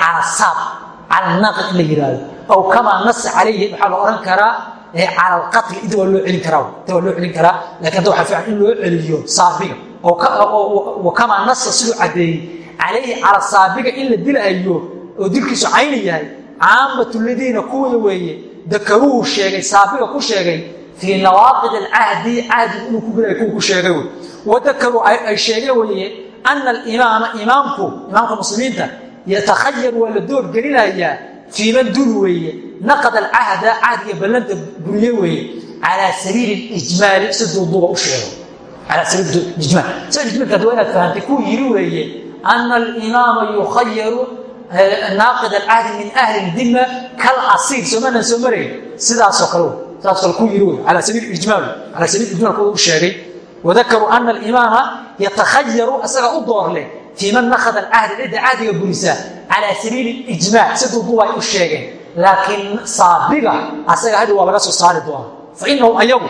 cala naaqid in la aw kamaa nasa calayhi waxaa la odhan karaa cala alqatli inta waa loo celin karaa inta loo celin karaa laakiin hadda waxaa loo celiyo saabiga oo kamaa nasa siduu caddeeyey calayhi cala saabiga in la dilahayo oo dilkiisu cayni yahay. Caamatu ladiina kuwii weeye dakaruuhu sheegay saabiga ku sheegay fii nawaaqid alcahdi cahdigu inuu ku gulayo kuwa ku sheegay wey wadakaruu ay sheegeen weeye ana alimaama imaamku imaamka muslimiinta yatakhayar waa la door gelinayaa fii man dul weeye naqad alcahda cahdiga ballanta buriye weeye calaa sabiili ijmaali si duuduuba u sheego calaa sabiil ijmaal sida ijmaalka waa inaad fahamtay kuu yiri weeye ana alimaama yukhayaru naaqid alcahdi min ahli dima kal asiir soomaanan soo marayn sidaasoo kale saas kale kuu yiri wey calaa sabiil ijmaal calaa sabiil ijmaal kuwa u sheegay wadakaruu ana alimaama yatakhayaru isaga u door leh fii man nakada alcahdi cidda cahdiga burisaa calaa sabiili ijmaac si duuduuba ay u sheegeen laakiin saabiga asaga hadhi waa laga soo saari doona fa inahum ayagu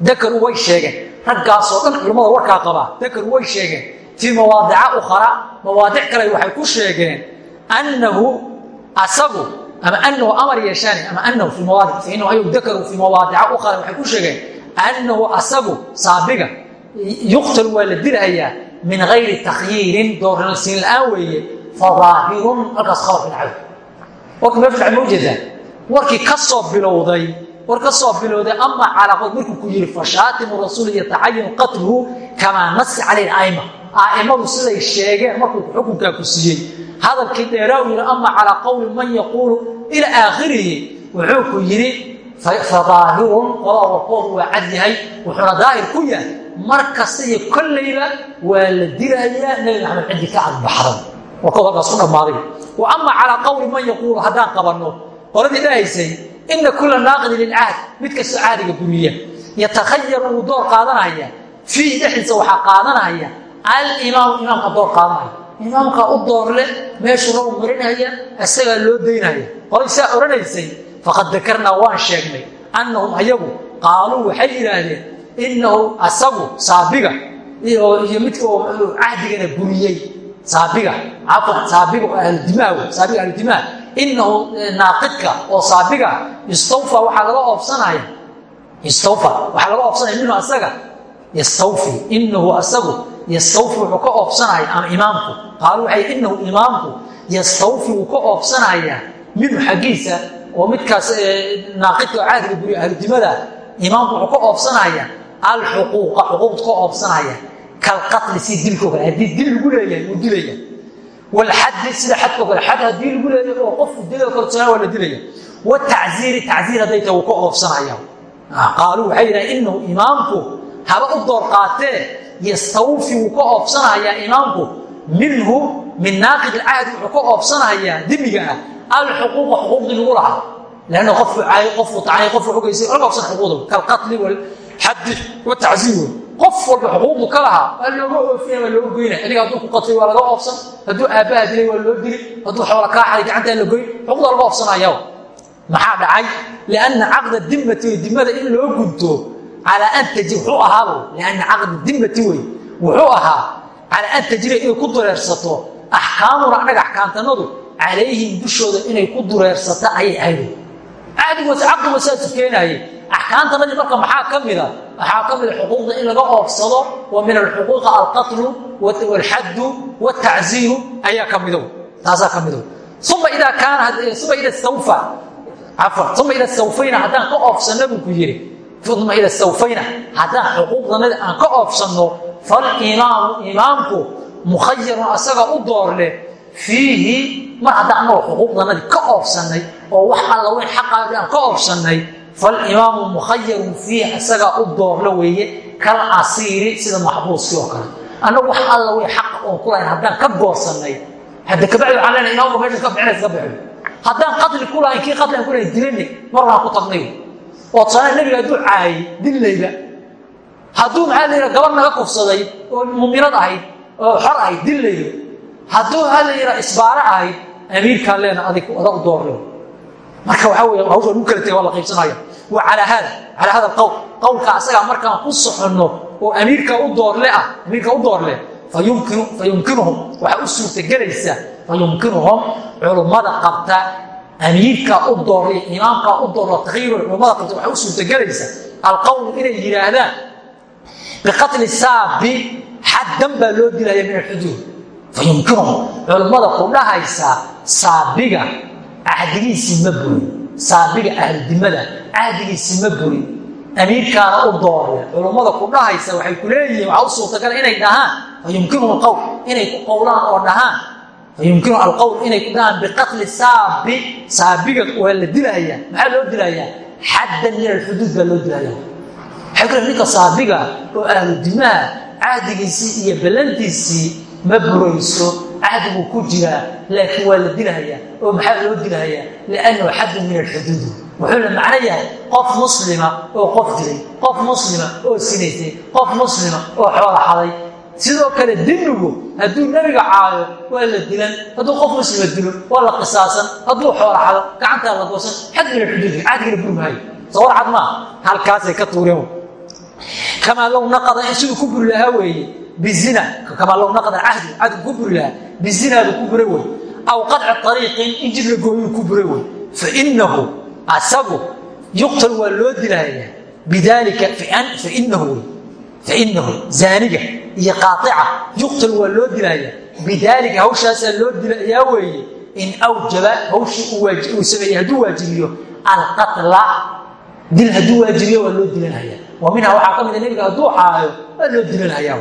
dakaruu way sheegeen raggaasoo dhan culimmada warkaa qabaa dakaruu way sheegeen fii mawaadica ukhara mawaadic kale waxay ku sheegeen annahu asagu ama anahu amar yeeshaani ama anahu fii mawaadic fa inahu ayagu dakaruu fii mawaadica ukhara waxay ku sheegeen annahu asagu saabiga yuqtal waa la dilhayaa min gayri takhyiirin doornalsiin la'aan weeye fadaahirun halkaas khabarka dhacay. Warka dhacay ma u jeedaa warkii ka soo bilowday war ka soo bilowday ama calaqood markuu ku yidhi fashaatimu rasuul yatacayanu qatluhu kamaa nasi calayh aima a'immadu siday sheegeen markuu xukunkaa ku siiyey. Hadalkii dheeraa u yidhi ama calaa qowli man yaquulu ilaa aakhirihi. Wuxuu ku yidhi fadaahirun qolaa warkoodu waa cad yahay wuxuuna daahir ku yahay mar kasta iyo kollayba waa la dilayaa nebi maxamed ciddi ka cadbaxday warkood halkaas ku dhammaaday. Wa ama calaa qowli man yaquulu haddaan qabanno. Qoladii dhahaysay ina kula naaqidin lilcahd mid kastoo caadiga buriya yatakhayaru wuu door qaadanaya fiihi dhexdiisa waxaa qaadanaya alimaamu imaamka door qaadanaya imaamkaa u doorle meeshuna u marinaya isagaa loo daynaya qolay saa odhanaysay faqad dakarnaa waan sheegnay annahum ayagu qaaluu waxay yidhaahdeen inahu asagu saabiga iyo midka cahdigana buriyey saabiga cafwan saabiga ahludimaa saabiga ahludimaa inahu naaqidka oo saabiga istawfa waxaa laga oobsanaya istawfa waxaa laga oobsanaya minhu asaga. Yastawfi inahu asagu. Yastawfi wuxuu ka oobsanaya ama imaamku. Qaalu waxay inahu imaamku. Yastawfi wuu ka oobsanayaa minhu xaggiisa oo midkaas naaqidka oo caadiga buriya ahludimada imaamku wuxuu ka oobsanaya alxuquuqa xuquuqdu ka oobsanaya kalqatli si dilko kale haddii dil lagu leeyahay wuu dilaya walxadi sida xadko kale xad haddii lagu leeyahay oo qofku dila korsanaa waa la dilaya. Watacziiri tacziir hadday tahay wuu ka oobsanaya qaaluu waxay yidhahan inahu imaamku haba u door qaatee yastawfi wuu ka oobsanayaa imaamku. Minhu min naaqid alcahdi wuxuu ka oobsanayaa dimiga ah. Alxuquuqa xuquuqdii lagu lahaa. Lanna qofku caay qofku tacay qofku xogaysay laga oobsan xuquuqda kalqatli walxadi watacziir wey qof walba xuquuqdu ka lahaa waa looga oofina waa looga goynaya adiga hadduu ku qatlay waa laga oofsan hadduu aabbaha dilay waa loo dili hadduu xoola kaa xaday gacantaa la goyn xuquuqda laga oofsanaya maxaa dhacay? Lianna caqda dimmati wey dimada in loo gudto calaa an taji wuxuu ahaaba lianna caqda dimmati wey wuxuu ahaa calaa an tajira inay ku dureersato axkaamuna annaga axkaamtanadu calayhim dushooda inay ku dureersata ayay ahayd. Cahdigoos caqdigoos saasu keenaayey axkaamtanadii marka maxaa ka mida waxaa ka mida xuquuqda in laga oofsado wa min alxuquuqa alqatlu walxaddu wtacziiru ayaa ka mido taasaa ka mido uma idaa kaana uma ida stawfa cafwan uma ida stawfayna haddaan ka oofsanno buu ku yidhi uma ida stawfayna haddaan xuquuqdanadi aan ka oofsanno falimaamu imaamku mukhayarun asaga u doorleh fiihi mar haddaan annagoo xuquuqdanadii ka oofsannay oo wax alla weyn xaqaadi aan ka oofsannay falimaamu mukhayarun fiihi isagaa u doorla weeye kal asiiri sida maxbuuskii oo kale annagu wax alla weyn xaqa oon ku lahayn haddaan ka goosannay hadda kabacdi waxaan leenahay imaamka meesha ka bixinaysa ka bixin haddaan qatli ku lahayn kii qatli aan ku lahayn dilanay mar waan ku tagnay oo tusaale nebiga hadduu caayay dillayba hadduu maxaa la yidhaha gabar naga kufsaday oo muminad ahayd oo xor ahayd dillayba hadduu maxaa la yidhaha isbaare ahayd amiirkaan leena adig ada u doorle marka waxaa wey hawsha lagu kala tegay waa la qaybsanaya wa calaa haada calaa hada alqowl qowlka asagaa markaan ku soconno oo amiirka u doorle ah amiirka u doorle fayumkinu fayumkinuhum waxaa u suurtagelaysaa fayumkinuhum culummada qabta amiirkaa u doorle imaamkaa u doorlo takyiru culummada qabta waxaa u suurtagelaysaa alqowlu inay yidhaahdaan biqatli saabi xaddan baa loo dilaya min alxuduud. Fayumkinuhum culummada ku dhahaysa saabiga cahdigiisii ma burin saabiga ahludimada cahdigiisii ma burin amiirkaana u doorle culummada ku dhahaysa waxay ku leeyihiin u suurtagala inay dhahaan fayumkinuhum alqowl inay ku qowlaan oo dhahaan fayumkinuhum alqowl inay ku dhahaan biqatli saabi saabiga waa la dilayaa maxaa loo dilayaa xaddan min alxuduud baa loo dilaya waxay ku ninka saabiga oo ahludimaha cahdigiisii iyo ballantiisii ma burayso cahdi buu ku jiraa laakiin waa la dilahayaa oo maxaa loo dilahayaa liannahu xaddun min alxuduudi. Wuxuu la macno yahay qof muslima oo qof dilay qof muslima oo sinaysay qof muslima oo xoola xaday. Sidoo kale dimigu hadduu nebiga caayo waa la dilan hadduu qof muslima dilo waa la qisaasan hadduu xoola xado gacantaa la goosan xad min alxuduudi cahdigana buri maayo sawar cad maaha halkaasay ka tuureen. Kamaa low naqada in siduu ku buri lahaa weeye bizina kamaa low naqada cahdi cahdigu ku buri lahaa bizinaadu ku buray wey aw qadci ariiqin in jid la gooyuu ku buray wey fainahu asagu yuqtal waa loo dilahayaa bidaalika fainahu wey fainahu zaaniga iyo qaaطica yuqtal waa loo dilahayaa bidaalika hawshaasaa loo dilayaa weeye in awjaba hawshii uu sameeyey hadduu waajibiyo alqatla dil hadduu waajibiyo waa loo dilanaya wa minha waxaa ka mida nebiga hadduu xaayo waa loo dilanaya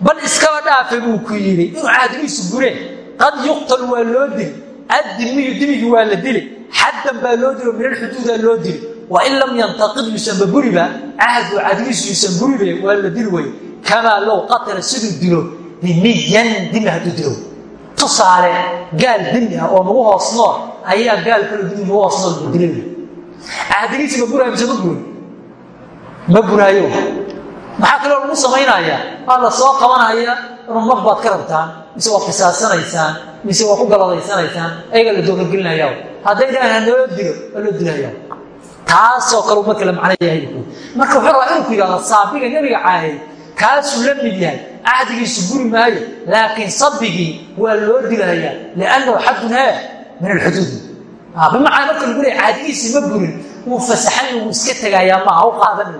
bal iskaba dhaafe buu ku yidhi inuu caadimiisu gureen qad yuqtal waa loo dili addimiyu dimigi waa la dili xaddan baa loo dilo min alxuduudaa loo dili. Wain lam yantaqid yuusanba buriba cahdu cadimiisu yuusan buribe waa la dili wey kamaa low qatala siduu dilo dimiyan dimi hadduu dilo. Tusaale gaal dimi ah oo nagu hoos nool ayaa gaal kalo dimi nagu hoos nool buu dilay. Ma buraayo mise ma buri ma buraayo? Maxaa kaloo lagu samaynayaa. Waa la soo qabanaya rumad baad ka rabtaan mise waad qisaasanaysaan mise waa ku galadaysanaysaan ayagaa la doogagelinaya hadday dhahaan naloo dilo waa loo dilaya taasoo kale marka la macno yahay marka wuxuu rabaa inuu ku yidhahdo saabiga nebiga caayay kaasuu la mid yahay cahdigiisu guri maayo laakiin sabigii waa loo dilayaa liannahu xadun he min alxuduud. Bimacnaa marka lagu leeya cahdigiisii ma burin wuu fasaxan wuu iska tegayaa maaha u qaadan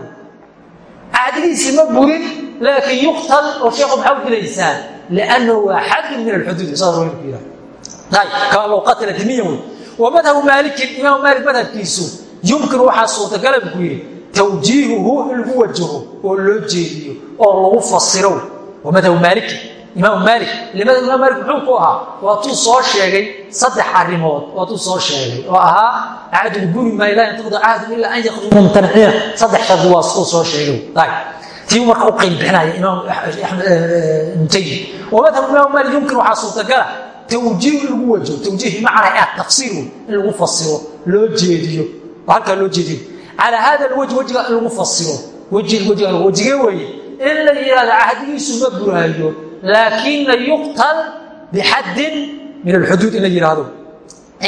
cahdigiisii ma burin laakiin yuqtal oo sheekhu maxaa u dilaysaan liannahu waa xadun min alxuduud saas ku yidhahda kama low qatala dimiyan wey wa madhabu maalikin imaamu maalik madhabkiisu yumkin waxaa suurtagala buu ku yidhi tawjiihuhu in lagu wajaho oo loo jeediyo oo lagu fasiro wa madhabu maaliki imaamu maalik limada imaam maalik muxuu ku ahaa waatuu soo sheegay saddex arrimood waatuu soo sheegay oo ahaa cahdu guri maa laa yantiqdu cahdu ilaa an yakhruja mumtanaciina saddex shardi waa soo sheegay. Tii marka u qayl bixinaya imaam mutayib wa madhabu imaamu maalik yumkin waxaa suurtagala tawjiih lagu wajaho. Tawjiih bimacnaa ah tafsiir in lagu fasiro loo jeediyo. Halkaa loo jeediyo. Calaa hada alwajh wejiga in lagu fasiro wejigee weeye. In la yidhahdo cahdigiisu ma buraayo laakina yuqtal bixaddin min alxuduud in la yidhaahdo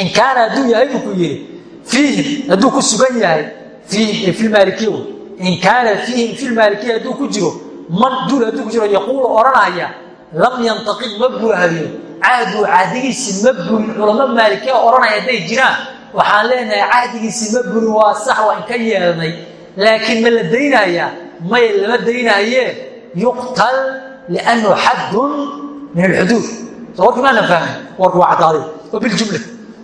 in kaana hadduu yahay ku yidhi fiihim hadduu ku sugan yahay fiihim fi lmaalikiya wey in kaana fiihim fi lmaalikiya hadduu ku jiro man duul hadduu ku jiro yaquulu odhanaya lam yantaqid ma buraayo cahdu cahdigiisi ma burin culamo maalikiya odhanaya hadday jiraan waxaan leenahay cahdigiisi ma burin waa sax waa inka yeelnay laakiin ma la daynayaa may lama daynaaye yuqtal xaddun min alxuduud soo warkii maana fahmin warku waa caddaaday wa biljumla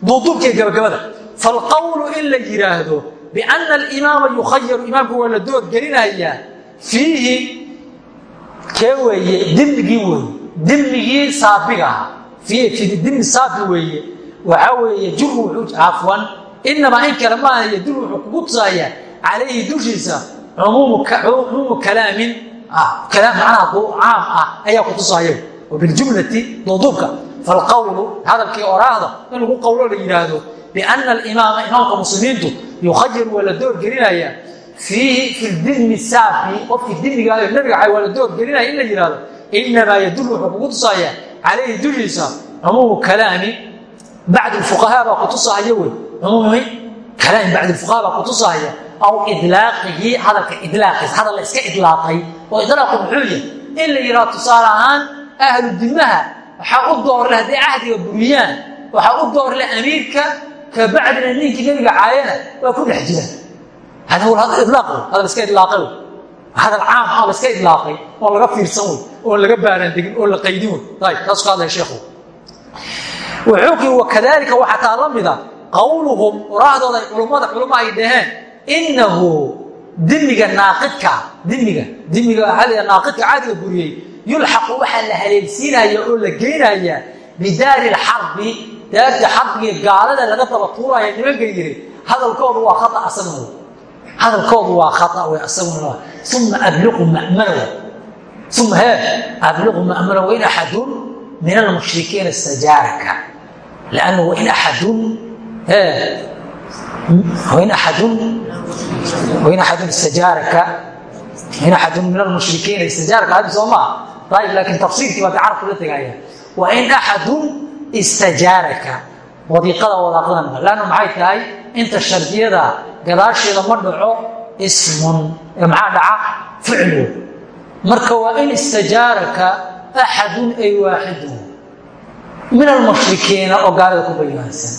duuduubkii gabagabada falqawlu in la yidhaahdo bianna alimaama yukhayaru imaamku waa la door gelinayaa fiihi kee weeye dimigii weeye dimigii saabigaha dimi saabi weeye waxaa weeye juru wuxuu cafwan inamaa in kale maaha yadulu wuxuu kugu tusayaa calayhi dushiisa cumuumu kalaamin kalaam macnaha caam ah ayaa ku tusaya wabiljumlati duuduubka falqawlu hadalkii oraahda in lagu qowlo la yidhaahdo biana alimaama imaamka muslimiintu yukhayaru waa la door gelinayaa fiihi fi dimi saabi qofkii dimigaayo nabiga cay waa la door gelinaya in la yidhahdo inamaa yadulu wuxuu kugu tusayaa calayhi dushiisa cumuumu kalaami bacd fuqahaa baa kutusahaya wey. Cumuumi kalaami bacd fuqahaa baa kutusahaya aw idlaaqihi hadalka idlaaqiis hadal la iska idlaaqay oo idlaaqu muxuu yahay in la yidhaho tusaale ahaan ahlu dimaha waxaa u doorle hadday cahdiga buriyaan waxaa u doorle amiirka ka bacdina ninkii nebiga caayana waa ku dhex jira. Hada ilaaq hadal iska idlaaqay hadal caam ah la iska idlaaqay oon laga fiirsan wey oon laga baaraandegin oon la qaydin wey ayb taasu ka hadlaya sheekhu. Wuxuu wakadalika waxaa taa la mida qowluhum oraahdooda ay culummada culummo ay dhaheen inahu dimiga naaqidka dimiga dimiga naaqidka caadiga buriyey yulxaqu waxaa la haleelsiinaya oo la geynaya bidaari lxarbi daarta xarbiga gaalada laga daba tuuraya nimanka yiri hadalkoodu waa khaa asaguna hadalkoodu waa khaa wey asaguna uma abliqu mamana uma he abliqu mamana wain axadun min almushrikiina istajaaraka lannu wain axadun wain axadun wain axadun istajaaraka wadiiqada wadaaqdan lannu maxay tahay? Inta shardiyada gadaasheeda ma dhaco ismun ee maxaa dhaca? Ficlu. Marka waa in istajaaraka axadun ay waaxidun min almushrikiina oo gaalada ku bayaansan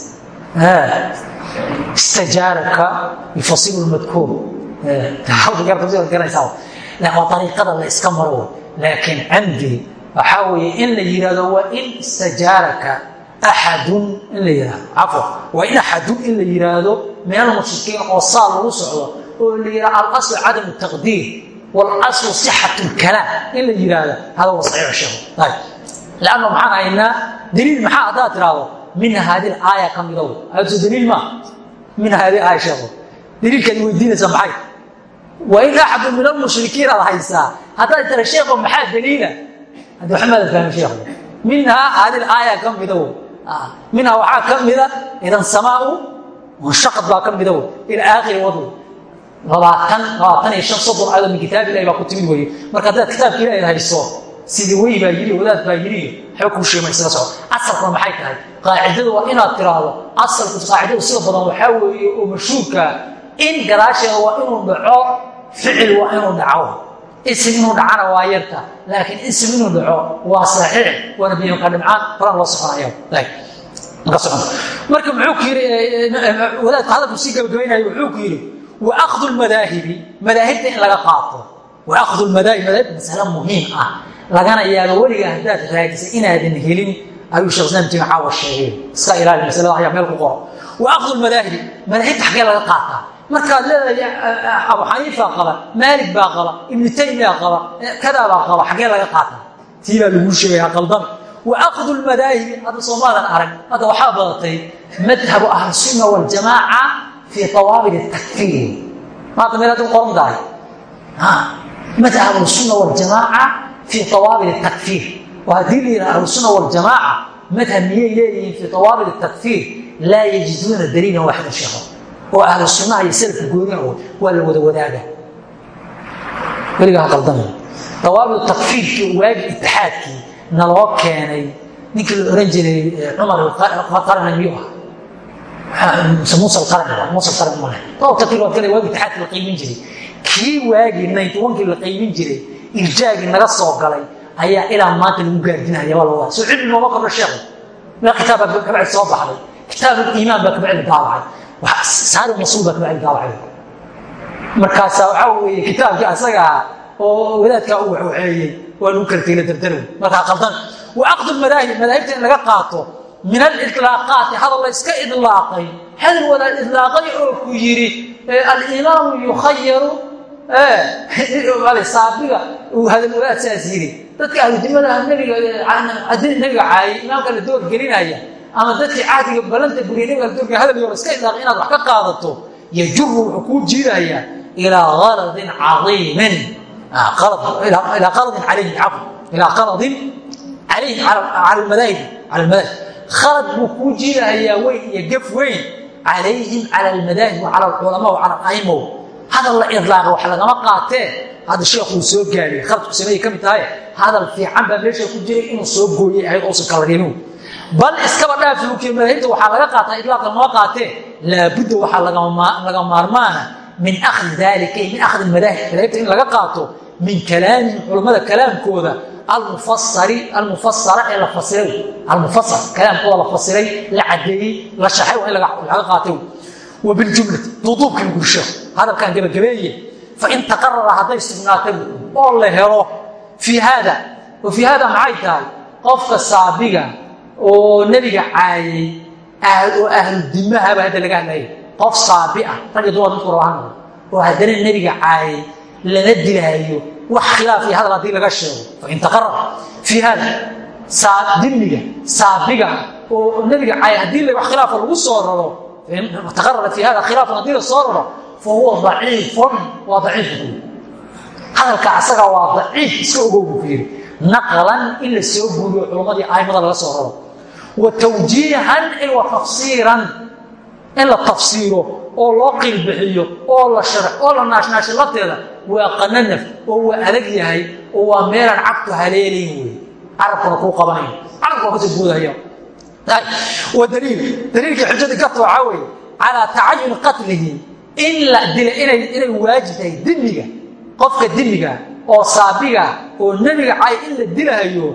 istajaaraka yufasilu lmadkuur waa ariiqada la iska maro. Laakiin camdi waxaa weeye in la yidhahdo waa in istajaaraka axadun in la yihahdo cafwan waa in axadun in la yidhaahdo min almushrikiin oo saa lagu socdo oo la yidhahdo alaslu cadamu taqdiir walaslu sixat lkalaam in la yidhaahdo hada wa saxiix sheekhu ayb lanno maxaan haynaa daliil maxaa haddaad tiraahdo min haadi aaya ka midow aadso daliil maa min haadi aaya sheekhu daliilkaad weydiinaysa maxay waa in axadu min almushrikiin aad haysaa haddaad tira sheekho maxaa daliila haddi waxmaada fahmi sheekhu minhaa haadi aaya ka midow minhaa waxaa ka mida idan samaau munshaqad baa ka midow ila aakhiri wadu labaatan labaatan iyo shan soddon aayado min kitaab ilahi baa ku timid weye marka haddaad kitaabka ilahi hayso sidii wey baa yiri wadaad baa yiri waxba kuu sheema isla soco asalkuna maxay tahay? Qaacidadu waa inaad tiraahdo. Asalku qaacidadu sida badan waxaa weeye oo mashhuurka in gadaasheeda waa inuu dhaco ficil waa inuu dhaco. Isim inuu dhacana waa yarta laakiin isim inuu dhaco waa saxiix waana biyonka dhimcaan horaan loo soconaya marka muxuu ku yii wadaadku hadalku sii gabagabaynaya wuxuu ku yidhi wa akhdu lmadaahibi madaahibta in laga qaato. Wa akhdu lmadaahib madaahibta masale muhiim ah lagana yaabo weligaa haddaad raadisay inaadan helin ayuu sheekh islam timi caawa sheegay. Iska ilaali masalada ayaa meel ku qoro. Wa akhdu lmadaahibi madaahibta xaggee laga qaataa markaad leedahay abu xaniifa qaba maalik baa qaba ibnu taymiya qaba kadaa baa qaba xaggee laga qaataa tii baa laguu sheegaya qaldame wa akhdu lmadaahibi hadda soomaadan arag hadda waxaa badatay madhabu ahlisunna waljamaaca fii tawaabid takfiir maanta meel hadda qoran tahay. Madhab ahlusunna waljamaaca fii tawaabid takfiir oo haddii la yidhaha ahlusunna waljamaaca madhab miyay leeyihiin fii tawaabid takfiir laa yajiduuna daliilan waaxida sheekho oo ahlu sunnaha iyo salafka gooniha waa la wada wadaaga weligaa qaldamay dawaabid takfiirkii waagi itixaadkii naloo keenay ninkii la oran jiray cumar qarana miyuu ah musa qaran musa qaran male dawaab takfiir waa kale waagi itixaadkii la qiimin jiray kii waagii ninety onkii la qiimin jiray irjaagii naga soo galay ayaa ilaa maanta lagu gaardinaya waa la wada soo cilmi nooma qabno sheekhu. Meel kitaab baa kabacdi soo baxday. Kitaab iimaan baa kabacdi daabacay saari masuul baa kabacdi daabacay markaasaa waxaa weeye kitaabkii asagaa oo wadaadkaa u waxwaxeeyey waa lagu kala tegla dardarow markaa qaldan wa aqdu madaahib madaahibta in laga qaato min aliطlaaqaati hadal la idlaaqay. Hadal wada idlaaqay oo ku yidhi alimaamu yukhayaru saabiga la door gelinaya ama dadkii cahdiga balanta buriya nabiga la doorgelin hadal yoo la iska idlaaqay inaad wax ka qaadato yajuru wuxuu kuu jiidayaa ilaa aladin caiimin ilaa aladin alayhim cafw ilaa qaladin cala almadaahib khalad buu kuu jiidahayaa weyn iyo gaf weyn calayhim cala almadaahib wa cala alculamaa wa cala alaimow hadal la idlaaqa wax lagama qaatee hadda sheekuu soo gaariyey khaladku sameeyey ka mid tahay hadal fiican baa meesha ku jiray inuu soo gooyey ahayd uusan kala reebin bal iskaba dhaafi ukiy madaahibta waxaa laga qaataa idlaaq lagama qaatee laabudda waxaa laga maarmaana min akhdi dalika min akhdi madaahib. Madaahibta in laga qaato min kalaamihim culammada kalaamkooda almufasara ee la fasiray almufasar kalaamkooda la fasiray la cadeeyey la wa biljumlati duduubkii gursho hadalkan gabagabeeye fain taqarara hadday sugnaatay oo la helo fii haada oo fii haada maxay tahay? Qofka saabiga oo nebiga caayay oo ahlu dimahaba hadda laga hadlaya. Qof saabi ah raggi dumar midku raba hanado oo haddana nebiga caayay lana dilaayo wax khilaaf iyo hadal haddii laga sheego. Fain taqarar fii haada dimiga saabiga oo nebiga caayay haddii wax khilaafa lagu soo raro taqarara fii hada khilaafan haddii la soo raro fa huwa daciifun waa daciif hadalka asaga waa daciif iska ku yidhi naqlan in la soo guuriyo culammadii aimada laga soo raro wa tawjiihan wa tafsiiran in la tafsiiro oo loo qiilbixiyo oo la sharax oo la naashnaasho lafteeda waa qananaf oo waa adag yahay oo waa meelaan cabku haleelayn wey carabkuna kuu qabanayo carabka waa ka soo wa daliil. Daliilkii xujadii gata waxaa weeye calaa tacayuni qatlihi. In la dila inay waajib tahay dimiga qofka dimiga oo saabiga oo nebiga cay in la dilahayo.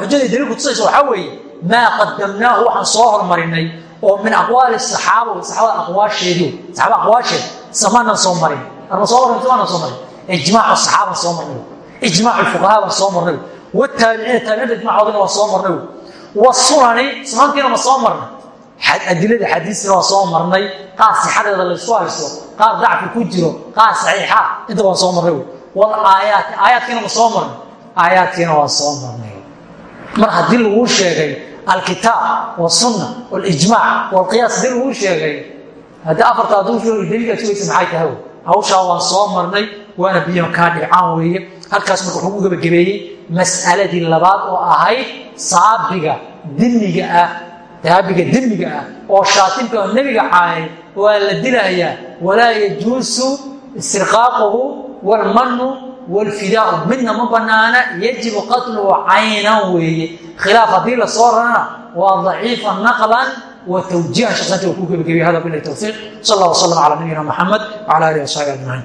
Xujadii daliilku tusaysa waxaa weeye maa qadamnaahu waxaan soo hormarinay oo min aqwaali saxaaba saxaabada aqwaasheedii saxaabada aqwaasheed samaanan soo marin. Arma soo marin samaanan soo marin. Ijmaacu saxaaban soo marnay. Ijmaacu fuqahaa baan soo marnay. Wtaabiciina taabiciinta ijmacoodina waa soo marnay wasunani sunantiina ma soo marnay. Adiladii xadiisina waa soo marnay. Qaar sixadeeda laysku haysto qaar dacfi ku jiro qaar saxiixa inta waan soo marnay. Walaayaati aayaadkiina ma soo marnay. Aayaadkiina waa soo marnay. Mar haddii laguu sheegay alkitaab wsunna wlijmac wlqiyaas haddii laguu sheegay haddii afarta hadduu sheegay daliilkaad sugaysa maxay tahay? Hawshaa waan soo marnay waana biyo kaa dhicaan weeye halkaas marka wuxuu u gabagabeeyey mas'aladii labaad oo ahayd saabiga dimiga ah saabiga dimiga ah oo shaatimka oo nebiga caayay waa la dilayaa walaa yajuusu istirqaaquhu wlmanu wlfidaau midna ma banaana yajibu qatluhu caynan weeye. Khilaaf haddii la soo rarana waa daciifa naqlan wa tawjiihan shaqsanta uu ku gebagabiye hada bilahi towfiiq sal allah wslam cala nabiyina maxamed wcala alihi wasaxbi ajmaciin